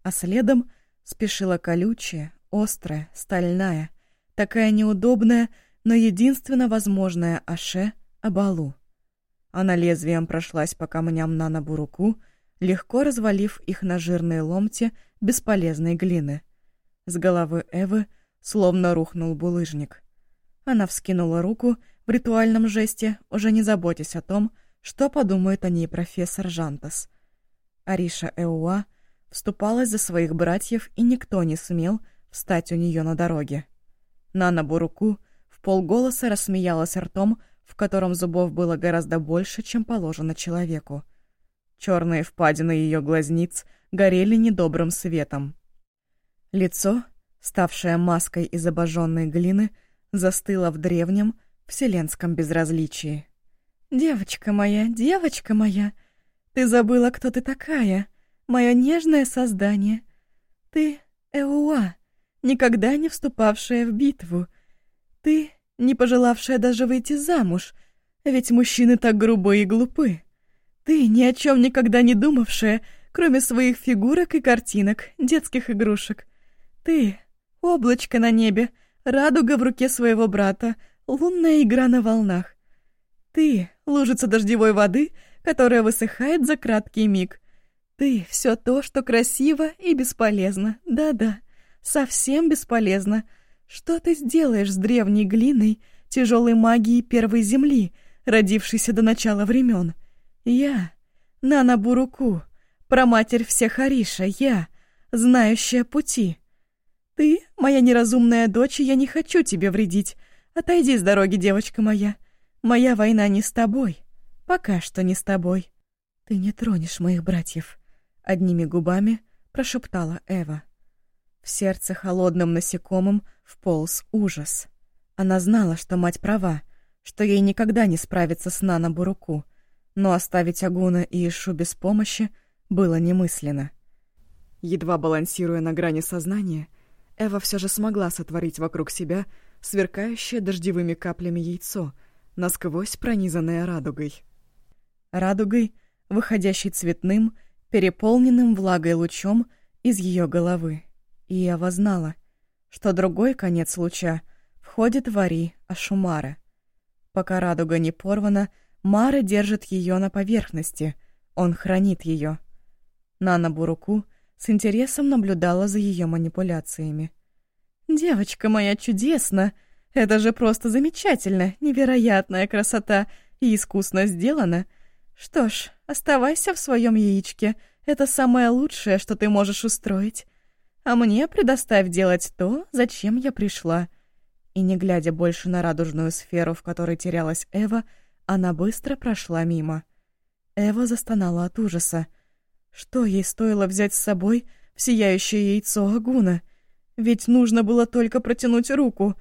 А следом спешила колючая, острая, стальная, такая неудобная, но единственно возможная Аше Абалу. Она лезвием прошлась по камням на набу руку, легко развалив их на жирные ломти бесполезной глины. С головы Эвы словно рухнул булыжник. Она вскинула руку в ритуальном жесте, уже не заботясь о том, что подумает о ней профессор Жантас. Ариша Эуа вступалась за своих братьев, и никто не смел встать у нее на дороге. Нана Буруку в полголоса рассмеялась ртом, в котором зубов было гораздо больше, чем положено человеку. Черные впадины ее глазниц горели недобрым светом. Лицо, ставшее маской из обожженной глины, застыло в древнем, вселенском безразличии. «Девочка моя, девочка моя, ты забыла, кто ты такая, мое нежное создание. Ты Эуа, никогда не вступавшая в битву. Ты, не пожелавшая даже выйти замуж, ведь мужчины так грубы и глупы. Ты, ни о чем никогда не думавшая, кроме своих фигурок и картинок, детских игрушек. Ты — облачко на небе, радуга в руке своего брата, лунная игра на волнах. Ты — лужица дождевой воды, которая высыхает за краткий миг. Ты — все то, что красиво и бесполезно. Да-да, совсем бесполезно. Что ты сделаешь с древней глиной, тяжелой магией первой земли, родившейся до начала времен? Я, Нана Буруку, проматерь всех Ариша, я, знающая пути. Ты, моя неразумная дочь, я не хочу тебе вредить. Отойди с дороги, девочка моя. Моя война не с тобой. Пока что не с тобой. Ты не тронешь моих братьев. Одними губами прошептала Эва. В сердце холодным насекомым вполз ужас. Она знала, что мать права, что ей никогда не справиться с Нана Буруку, но оставить Агуна и Ишу без помощи было немысленно. Едва балансируя на грани сознания, Эва все же смогла сотворить вокруг себя сверкающее дождевыми каплями яйцо, насквозь пронизанное радугой. Радугой, выходящей цветным, переполненным влагой лучом из ее головы. И Эва знала, что другой конец луча входит в Ари Ашумара. Пока радуга не порвана, Мара держит ее на поверхности, он хранит ее. Нана Буруку с интересом наблюдала за ее манипуляциями. «Девочка моя чудесна! Это же просто замечательно, невероятная красота и искусно сделано. Что ж, оставайся в своем яичке, это самое лучшее, что ты можешь устроить. А мне предоставь делать то, зачем я пришла». И не глядя больше на радужную сферу, в которой терялась Эва, она быстро прошла мимо. Эва застонала от ужаса. Что ей стоило взять с собой в сияющее яйцо Агуна? Ведь нужно было только протянуть руку.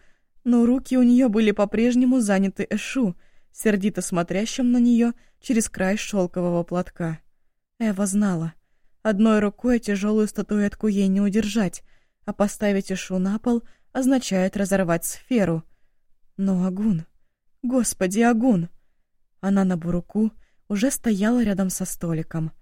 Но руки у нее были по-прежнему заняты Эшу, сердито смотрящим на нее через край шелкового платка. Эва знала. Одной рукой тяжелую статуэтку ей не удержать, а поставить Эшу на пол означает разорвать сферу. Но Агун... Господи, Агун! Она на буруку уже стояла рядом со столиком.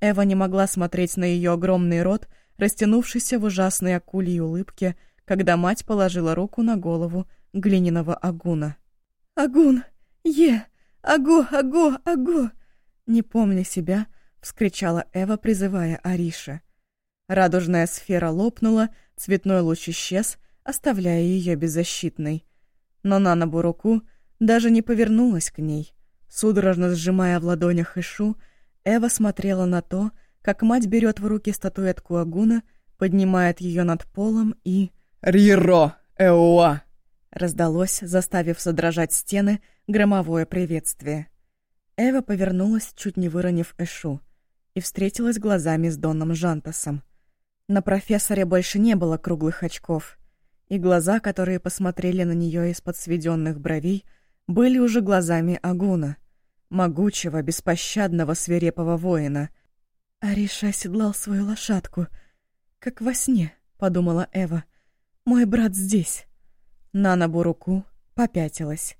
Эва не могла смотреть на ее огромный рот, растянувшийся в ужасной акульей улыбке, когда мать положила руку на голову глиняного агуна. «Агун! Е! Агу! Агу! Агу!» Не помня себя, вскричала Эва, призывая Ариша. Радужная сфера лопнула, цветной луч исчез, оставляя ее беззащитной. Но Нана Буруку даже не повернулась к ней. Судорожно сжимая в ладонях Ишу, Эва смотрела на то, как мать берет в руки статуэтку Агуна, поднимает ее над полом и... «Риро! Эуа!» Раздалось, заставив содрожать стены, громовое приветствие. Эва повернулась, чуть не выронив Эшу, и встретилась глазами с Доном Жантасом. На профессоре больше не было круглых очков, и глаза, которые посмотрели на нее из-под сведенных бровей, были уже глазами Агуна, могучего, беспощадного, свирепого воина. Ариша оседлал свою лошадку. «Как во сне», — подумала Эва. «Мой брат здесь». Нана Буруку попятилась.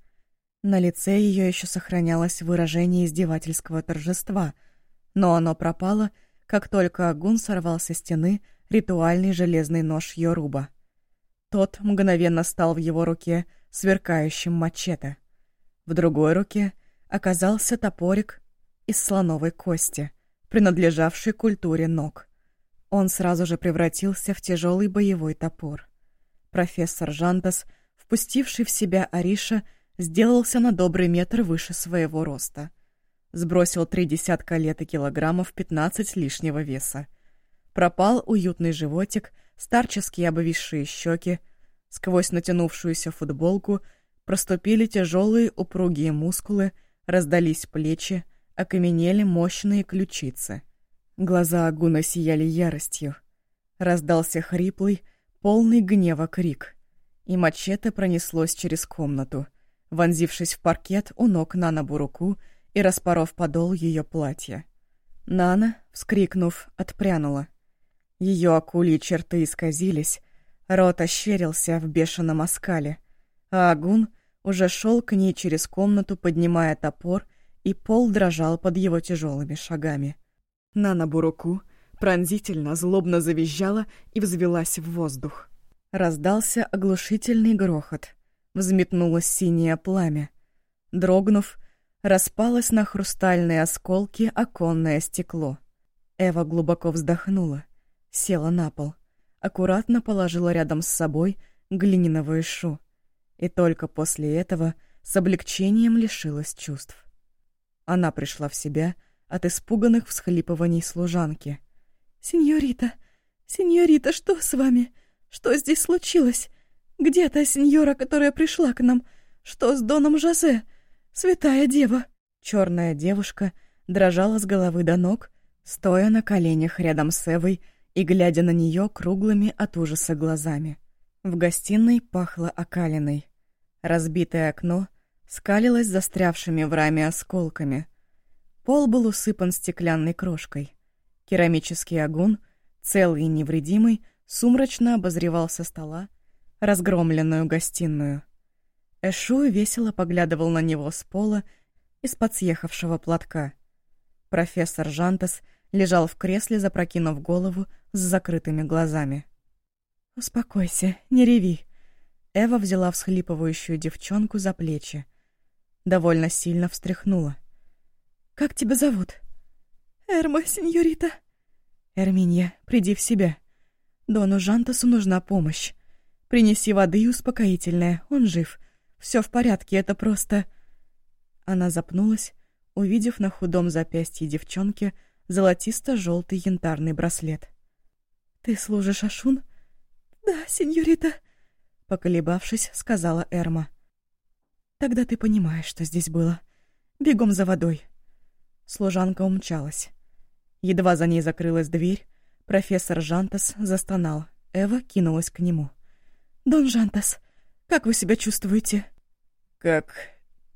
На лице ее еще сохранялось выражение издевательского торжества, но оно пропало, как только Агун сорвал со стены ритуальный железный нож Йоруба. Тот мгновенно стал в его руке сверкающим мачете. В другой руке оказался топорик из слоновой кости, принадлежавший культуре ног. Он сразу же превратился в тяжелый боевой топор. Профессор Жантас впустивший в себя Ариша, сделался на добрый метр выше своего роста. Сбросил три десятка лет и килограммов пятнадцать лишнего веса. Пропал уютный животик, старческие обвисшие щеки, сквозь натянувшуюся футболку проступили тяжелые упругие мускулы, раздались плечи, окаменели мощные ключицы. Глаза Агуна сияли яростью. Раздался хриплый, полный гнева крик. И мачете пронеслось через комнату, вонзившись в паркет у ног Нана руку и распоров подол ее платья. Нана, вскрикнув, отпрянула. Ее акульи черты исказились, рот ощерился в бешеном оскале, а Агун уже шел к ней через комнату, поднимая топор, и пол дрожал под его тяжелыми шагами. Нана Буруку пронзительно, злобно завизжала и взвелась в воздух. Раздался оглушительный грохот. Взметнулось синее пламя. Дрогнув, распалось на хрустальные осколки оконное стекло. Эва глубоко вздохнула, села на пол, аккуратно положила рядом с собой глиняного ишу. И только после этого с облегчением лишилась чувств. Она пришла в себя от испуганных всхлипываний служанки. «Сеньорита, сеньорита, что с вами? Что здесь случилось? Где та сеньора, которая пришла к нам? Что с Доном Жозе? Святая Дева!» Черная девушка дрожала с головы до ног, стоя на коленях рядом с Эвой и глядя на нее круглыми от ужаса глазами. В гостиной пахло окалиной. Разбитое окно скалилось застрявшими в раме осколками. Пол был усыпан стеклянной крошкой. Керамический огонь, целый и невредимый, сумрачно обозревал со стола разгромленную гостиную. Эшу весело поглядывал на него с пола из-под съехавшего платка. Профессор Жантес лежал в кресле, запрокинув голову с закрытыми глазами. «Успокойся, не реви». Эва взяла всхлипывающую девчонку за плечи. Довольно сильно встряхнула. «Как тебя зовут?» «Эрма, сеньорита». «Эрминья, приди в себя. Дону Жантасу нужна помощь. Принеси воды и успокоительное, он жив. Все в порядке, это просто...» Она запнулась, увидев на худом запястье девчонки золотисто-желтый янтарный браслет. «Ты служишь Ашун?» «Да, сеньорита», — поколебавшись, сказала Эрма. «Тогда ты понимаешь, что здесь было. Бегом за водой». Служанка умчалась. Едва за ней закрылась дверь, профессор Жантас застонал. Эва кинулась к нему. «Дон Жантас, как вы себя чувствуете?» «Как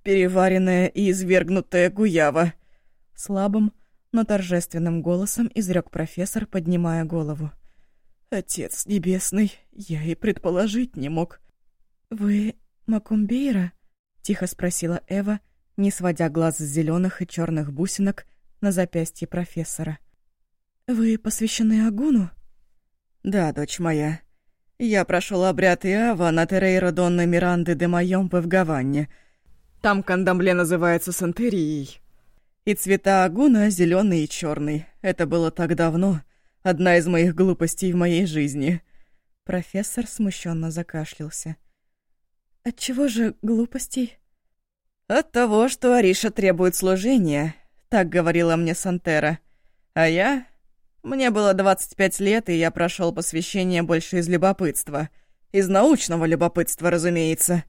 переваренная и извергнутая гуява», — слабым, но торжественным голосом изрек профессор, поднимая голову. «Отец небесный, я и предположить не мог». «Вы Макумбейра?» — тихо спросила Эва, не сводя глаз с зеленых и черных бусинок на запястье профессора. «Вы посвящены Агуну?» «Да, дочь моя. Я прошел обряд Иава на Терейра Донны Миранды де Майомпы в Гаванне. Там кандамбле называется Сантерией. И цвета Агуна зеленый и черный. Это было так давно. Одна из моих глупостей в моей жизни». Профессор смущенно закашлялся. «Отчего же глупостей?» «От того, что Ариша требует служения», — так говорила мне Сантера. А я... Мне было 25 лет, и я прошел посвящение больше из любопытства. Из научного любопытства, разумеется.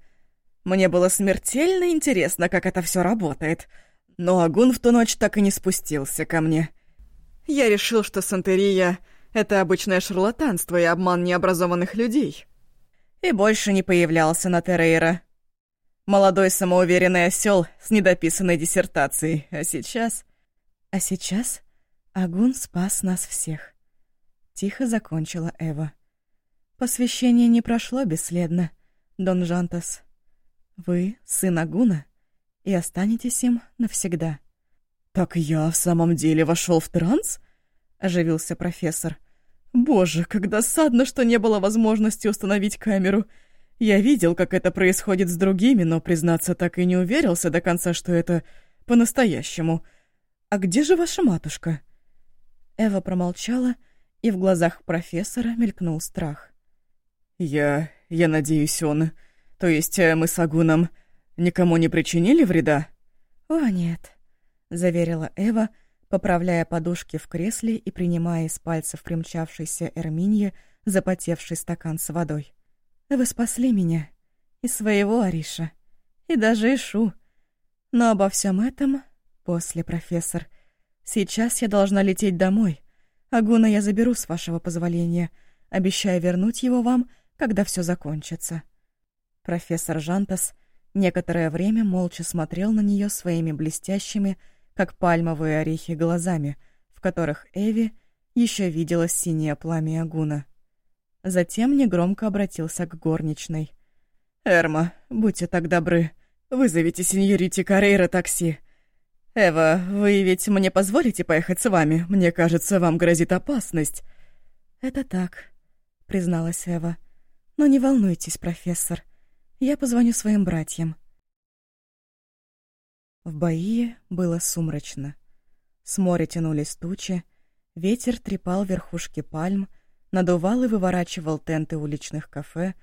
Мне было смертельно интересно, как это все работает. Но Агун в ту ночь так и не спустился ко мне. Я решил, что Сантерия — это обычное шарлатанство и обман необразованных людей. И больше не появлялся на Террейра. Молодой самоуверенный осел с недописанной диссертацией. А сейчас... А сейчас Агун спас нас всех. Тихо закончила Эва. Посвящение не прошло бесследно, Дон Жантас. Вы сын Агуна и останетесь им навсегда. «Так я в самом деле вошел в транс?» — оживился профессор. «Боже, как досадно, что не было возможности установить камеру. Я видел, как это происходит с другими, но, признаться, так и не уверился до конца, что это по-настоящему. А где же ваша матушка?» Эва промолчала, и в глазах профессора мелькнул страх. «Я... я надеюсь, он То есть э, мы с Агуном никому не причинили вреда?» «О, нет», — заверила Эва, поправляя подушки в кресле и принимая из пальцев примчавшейся Эрминьи запотевший стакан с водой. «Вы спасли меня и своего Ариша, и даже Ишу. Но обо всем этом после, профессор. Сейчас я должна лететь домой. Агуна я заберу с вашего позволения, обещая вернуть его вам, когда все закончится». Профессор Жантас некоторое время молча смотрел на нее своими блестящими, как пальмовые орехи, глазами, в которых Эви еще видела синее пламя Агуна. Затем негромко обратился к горничной. «Эрма, будьте так добры, вызовите сеньорите Карейра такси. Эва, вы ведь мне позволите поехать с вами? Мне кажется, вам грозит опасность». «Это так», — призналась Эва. «Но не волнуйтесь, профессор. Я позвоню своим братьям». В Баии было сумрачно. С моря тянулись тучи, ветер трепал верхушки пальм, надувал и выворачивал тенты уличных кафе,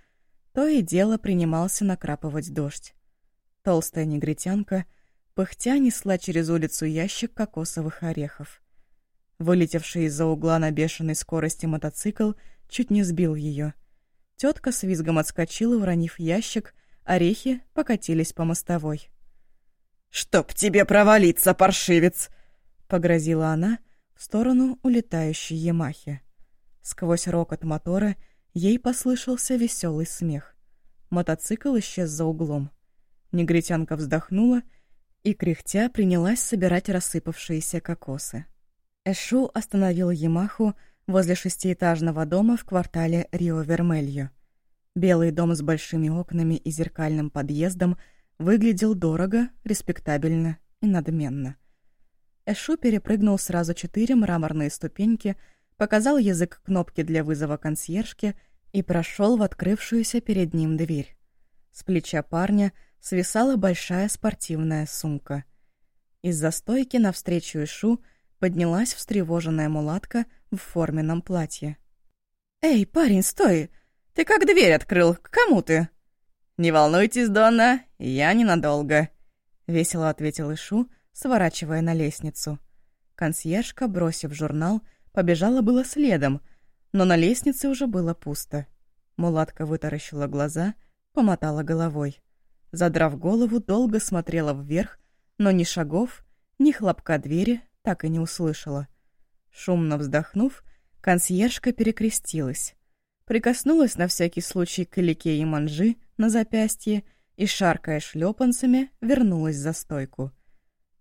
то и дело принимался накрапывать дождь. Толстая негритянка, пыхтя, несла через улицу ящик кокосовых орехов. Вылетевший из-за угла на бешеной скорости мотоцикл чуть не сбил ее. Тетка с визгом отскочила, уронив ящик, орехи покатились по мостовой. «Чтоб тебе провалиться, паршивец!» — погрозила она в сторону улетающей Ямахи. Сквозь рокот мотора ей послышался веселый смех. Мотоцикл исчез за углом. Негритянка вздохнула и, кряхтя, принялась собирать рассыпавшиеся кокосы. Эшу остановил Ямаху возле шестиэтажного дома в квартале Рио-Вермельо. Белый дом с большими окнами и зеркальным подъездом выглядел дорого, респектабельно и надменно. Эшу перепрыгнул сразу четыре мраморные ступеньки — показал язык кнопки для вызова консьержки и прошел в открывшуюся перед ним дверь. С плеча парня свисала большая спортивная сумка. Из-за стойки навстречу Ишу поднялась встревоженная мулатка в форменном платье. «Эй, парень, стой! Ты как дверь открыл? К кому ты?» «Не волнуйтесь, Донна, я ненадолго», — весело ответил Ишу, сворачивая на лестницу. Консьержка, бросив журнал, — Побежала было следом, но на лестнице уже было пусто. Мулатка вытаращила глаза, помотала головой. Задрав голову, долго смотрела вверх, но ни шагов, ни хлопка двери так и не услышала. Шумно вздохнув, консьержка перекрестилась. Прикоснулась на всякий случай к лике и манжи на запястье и, шаркая шлепанцами, вернулась за стойку.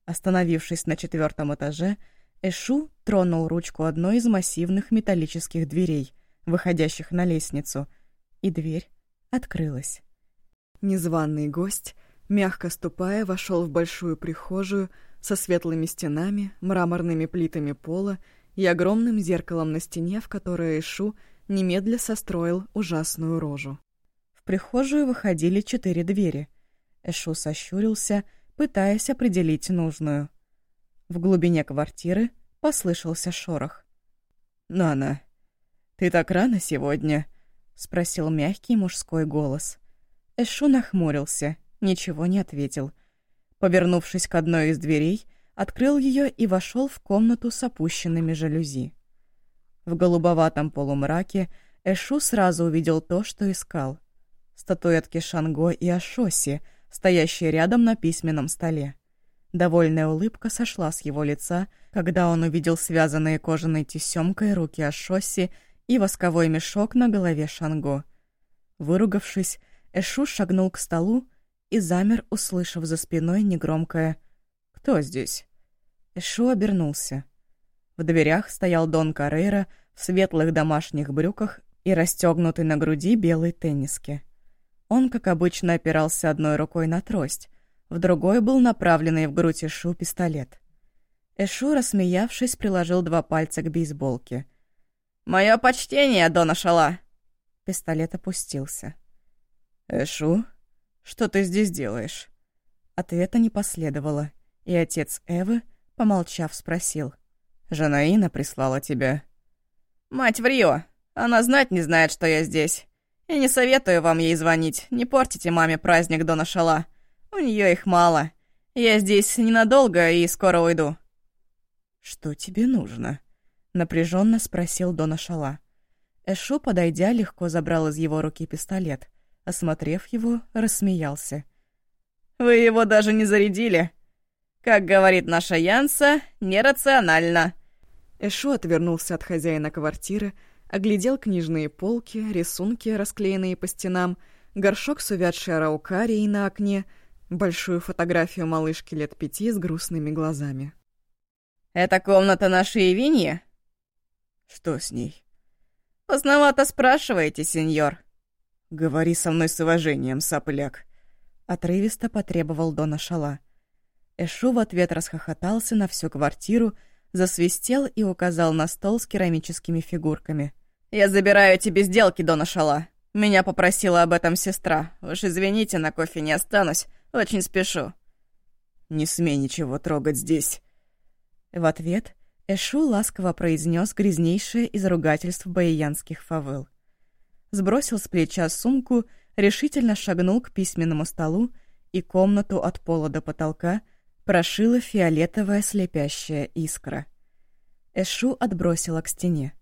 Остановившись на четвертом этаже, Эшу тронул ручку одной из массивных металлических дверей, выходящих на лестницу, и дверь открылась. Незваный гость, мягко ступая, вошел в большую прихожую со светлыми стенами, мраморными плитами пола и огромным зеркалом на стене, в которое Эшу немедля состроил ужасную рожу. Прихожую выходили четыре двери. Эшу сощурился, пытаясь определить нужную — в глубине квартиры послышался шорох. «Нана, ты так рано сегодня?» — спросил мягкий мужской голос. Эшу нахмурился, ничего не ответил. Повернувшись к одной из дверей, открыл ее и вошел в комнату с опущенными жалюзи. В голубоватом полумраке Эшу сразу увидел то, что искал. Статуэтки Шанго и Ашоси, стоящие рядом на письменном столе. Довольная улыбка сошла с его лица, когда он увидел связанные кожаной тесемкой руки Ашоси и восковой мешок на голове Шанго. Выругавшись, Эшу шагнул к столу и замер, услышав за спиной негромкое «Кто здесь?». Эшу обернулся. В дверях стоял Дон Каррейра в светлых домашних брюках и расстегнутый на груди белой тенниске. Он, как обычно, опирался одной рукой на трость, в другой был направленный в грудь Эшу пистолет. Эшу, рассмеявшись, приложил два пальца к бейсболке. «Мое почтение, Дона Шала!» Пистолет опустился. «Эшу, что ты здесь делаешь?» Ответа не последовало, и отец Эвы, помолчав, спросил. «Жанаина прислала тебя?» «Мать в Рио! Она знать не знает, что я здесь. И не советую вам ей звонить. Не портите маме праздник до Шала. У нее их мало. Я здесь ненадолго и скоро уйду». «Что тебе нужно?» — напряженно спросил Дона Шала. Эшу, подойдя, легко забрал из его руки пистолет. Осмотрев его, рассмеялся. «Вы его даже не зарядили. Как говорит наша Янса, нерационально». Эшу отвернулся от хозяина квартиры, оглядел книжные полки, рисунки, расклеенные по стенам, горшок с увядшей араукарией на окне, большую фотографию малышки лет пяти с грустными глазами. «Это комната нашей Виньи?» «Что с ней?» «Поздновато спрашиваете, сеньор». «Говори со мной с уважением, сопляк», — отрывисто потребовал Дона Шала. Эшу в ответ расхохотался на всю квартиру, засвистел и указал на стол с керамическими фигурками. «Я забираю эти безделки, Дона Шала. Меня попросила об этом сестра. Уж извините, на кофе не останусь. Очень спешу». «Не смей ничего трогать здесь». В ответ Эшу ласково произнес грязнейшее из ругательств баиянских фавел. Сбросил с плеча сумку, решительно шагнул к письменному столу, и комнату от пола до потолка — прошила фиолетовая слепящая искра. Эшу отбросила к стене.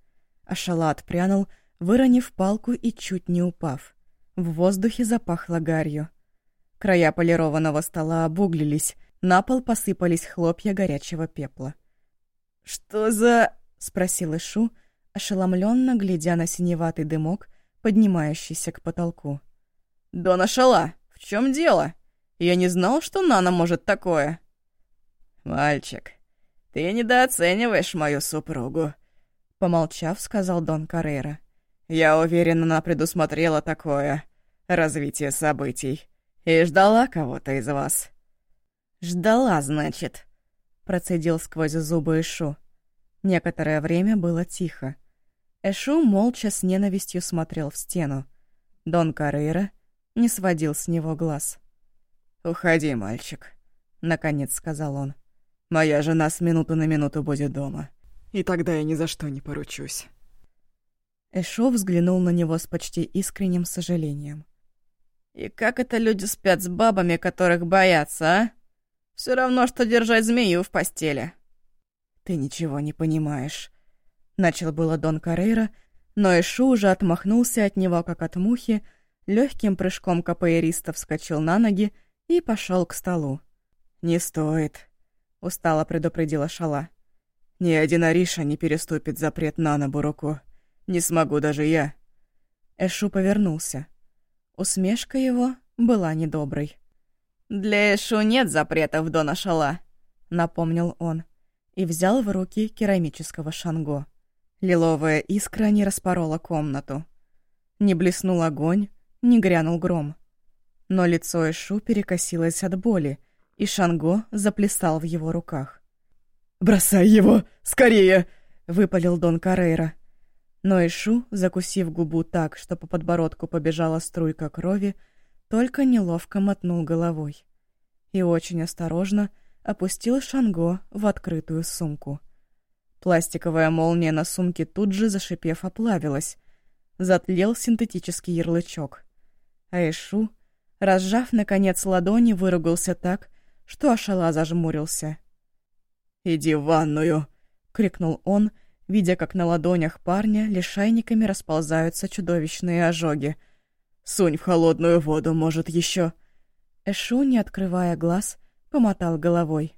Ашала отпрянул, выронив палку и чуть не упав. В воздухе запахло гарью. Края полированного стола обуглились, на пол посыпались хлопья горячего пепла. «Что за...» — спросил Ишу, ошеломленно глядя на синеватый дымок, поднимающийся к потолку. «Дона Шала, в чем дело? Я не знал, что Нана может такое». «Мальчик, ты недооцениваешь мою супругу», — помолчав, сказал Дон Каррера. «Я уверен, она предусмотрела такое развитие событий и ждала кого-то из вас». «Ждала, значит», — процедил сквозь зубы Эшу. Некоторое время было тихо. Эшу молча с ненавистью смотрел в стену. Дон Каррера не сводил с него глаз. «Уходи, мальчик», — наконец сказал он. Моя жена с минуты на минуту будет дома. И тогда я ни за что не поручусь». Эшо взглянул на него с почти искренним сожалением. «И как это люди спят с бабами, которых боятся, а? Все равно, что держать змею в постели». «Ты ничего не понимаешь», — начал было Дон Карейра, но Эшу уже отмахнулся от него, как от мухи, легким прыжком капоэриста вскочил на ноги и пошел к столу. «Не стоит», устало предупредила Шала. «Ни один Ариша не переступит запрет на Набуруку. Не смогу даже я». Эшу повернулся. Усмешка его была недоброй. «Для Эшу нет запретов, Дона Шала», — напомнил он, и взял в руки керамического шанго. Лиловая искра не распорола комнату. Не блеснул огонь, не грянул гром. Но лицо Эшу перекосилось от боли, и Шанго заплясал в его руках. «Бросай его! Скорее!» — выпалил Дон Карейра. Но Ишу, закусив губу так, что по подбородку побежала струйка крови, только неловко мотнул головой. И очень осторожно опустил Шанго в открытую сумку. Пластиковая молния на сумке тут же, зашипев, оплавилась. Затлел синтетический ярлычок. А Ишу, разжав, наконец, ладони, выругался так, что Ашала зажмурился. «Иди в ванную!» — крикнул он, видя, как на ладонях парня лишайниками расползаются чудовищные ожоги. «Сунь в холодную воду, может, еще. Эшу, не открывая глаз, помотал головой.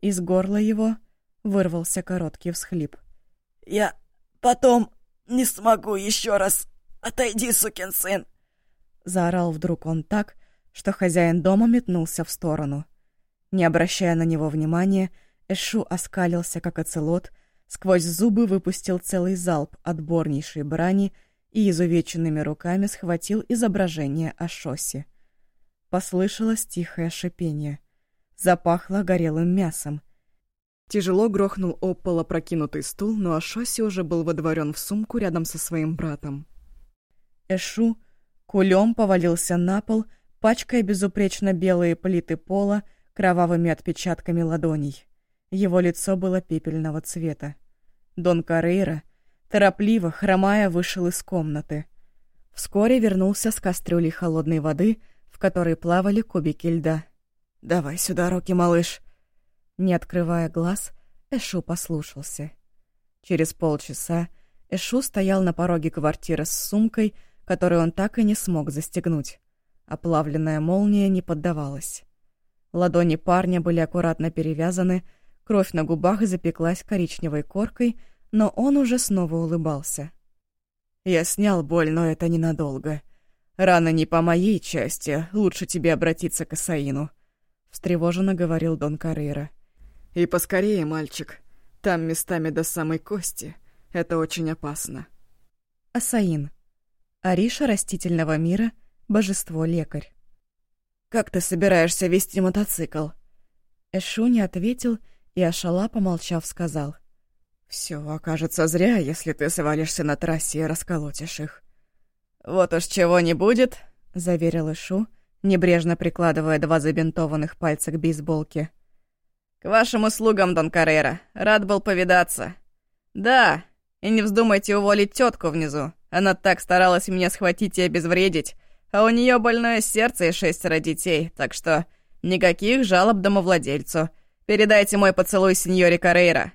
Из горла его вырвался короткий всхлип. «Я потом не смогу еще раз. Отойди, сукин сын!» Заорал вдруг он так, что хозяин дома метнулся в сторону. Не обращая на него внимания, Эшу оскалился, как оцелот, сквозь зубы выпустил целый залп отборнейшей брани и изувеченными руками схватил изображение Ашоси. Послышалось тихое шипение. Запахло горелым мясом. Тяжело грохнул об пол опрокинутый стул, но Ашоси уже был водворен в сумку рядом со своим братом. Эшу кулем повалился на пол, пачкая безупречно белые плиты пола, кровавыми отпечатками ладоней. Его лицо было пепельного цвета. Дон Карейра, торопливо, хромая, вышел из комнаты. Вскоре вернулся с кастрюлей холодной воды, в которой плавали кубики льда. «Давай сюда руки, малыш!» Не открывая глаз, Эшу послушался. Через полчаса Эшу стоял на пороге квартиры с сумкой, которую он так и не смог застегнуть. Оплавленная молния не поддавалась. Ладони парня были аккуратно перевязаны, кровь на губах запеклась коричневой коркой, но он уже снова улыбался. «Я снял боль, но это ненадолго. Рана не по моей части, лучше тебе обратиться к Асаину», — встревоженно говорил Дон Карейра. «И поскорее, мальчик. Там местами до самой кости. Это очень опасно». Асаин. Ариша растительного мира, божество-лекарь. «Как ты собираешься вести мотоцикл?» Эшу не ответил, и Ашала, помолчав, сказал. «Все окажется зря, если ты свалишься на трассе и расколотишь их». «Вот уж чего не будет», — заверил Эшу, небрежно прикладывая два забинтованных пальца к бейсболке. «К вашим услугам, Дон Каррера. Рад был повидаться. Да, и не вздумайте уволить тетку внизу. Она так старалась меня схватить и обезвредить, а у нее больное сердце и шестеро детей, так что никаких жалоб домовладельцу. Передайте мой поцелуй сеньоре Карейра».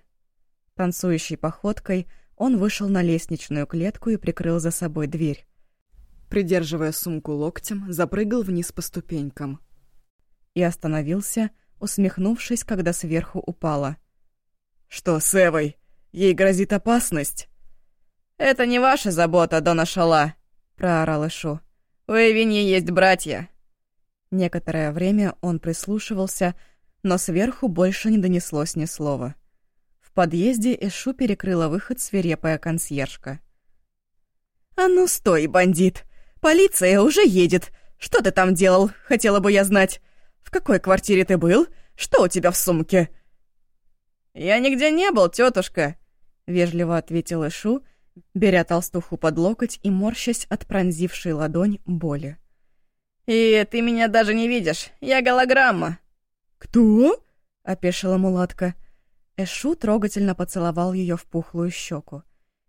Танцующей походкой он вышел на лестничную клетку и прикрыл за собой дверь. Придерживая сумку локтем, запрыгал вниз по ступенькам. И остановился, усмехнувшись, когда сверху упала. «Что с Эвой? Ей грозит опасность?» «Это не ваша забота, Дона Шала», — проорал Ишу. «У Эвиньи есть братья». Некоторое время он прислушивался, но сверху больше не донеслось ни слова. В подъезде Эшу перекрыла выход свирепая консьержка. «А ну стой, бандит! Полиция уже едет! Что ты там делал, хотела бы я знать? В какой квартире ты был? Что у тебя в сумке?» «Я нигде не был, тетушка», — вежливо ответил Эшу, — беря толстуху под локоть и морщась от пронзившей ладонь боли. «И ты меня даже не видишь, я голограмма». «Кто?» — опешила мулатка. Эшу трогательно поцеловал ее в пухлую щеку.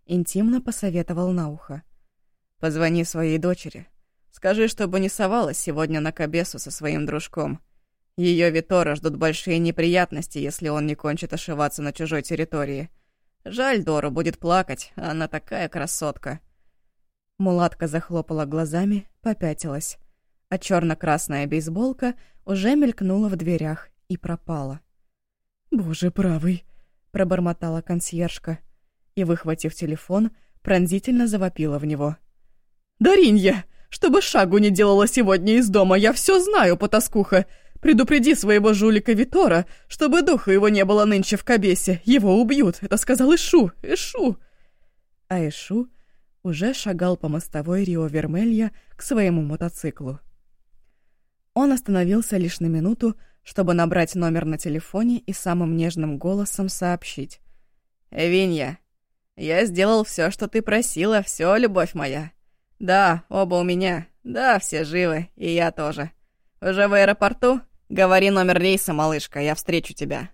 Интимно посоветовал на ухо. «Позвони своей дочери. Скажи, чтобы не совалась сегодня на Кабесу со своим дружком. Ее Витора ждут большие неприятности, если он не кончит ошиваться на чужой территории. Жаль, Дора будет плакать, она такая красотка. Мулатка захлопала глазами, попятилась. А черно-красная бейсболка уже мелькнула в дверях и пропала. «Боже правый!» — пробормотала консьержка. И, выхватив телефон, пронзительно завопила в него. «Даринья! Чтобы шагу не делала сегодня из дома, я все знаю, потаскуха! Предупреди своего жулика Витора, чтобы духа его не было нынче в Кабесе. Его убьют. Это сказал Ишу. Ишу. А Ишу уже шагал по мостовой Рио-Вермелья к своему мотоциклу. Он остановился лишь на минуту, чтобы набрать номер на телефоне и самым нежным голосом сообщить. «Винья, я сделал все, что ты просила, все, любовь моя. Да, оба у меня. Да, все живы, и я тоже. Уже в аэропорту? Говори номер рейса, малышка, я встречу тебя».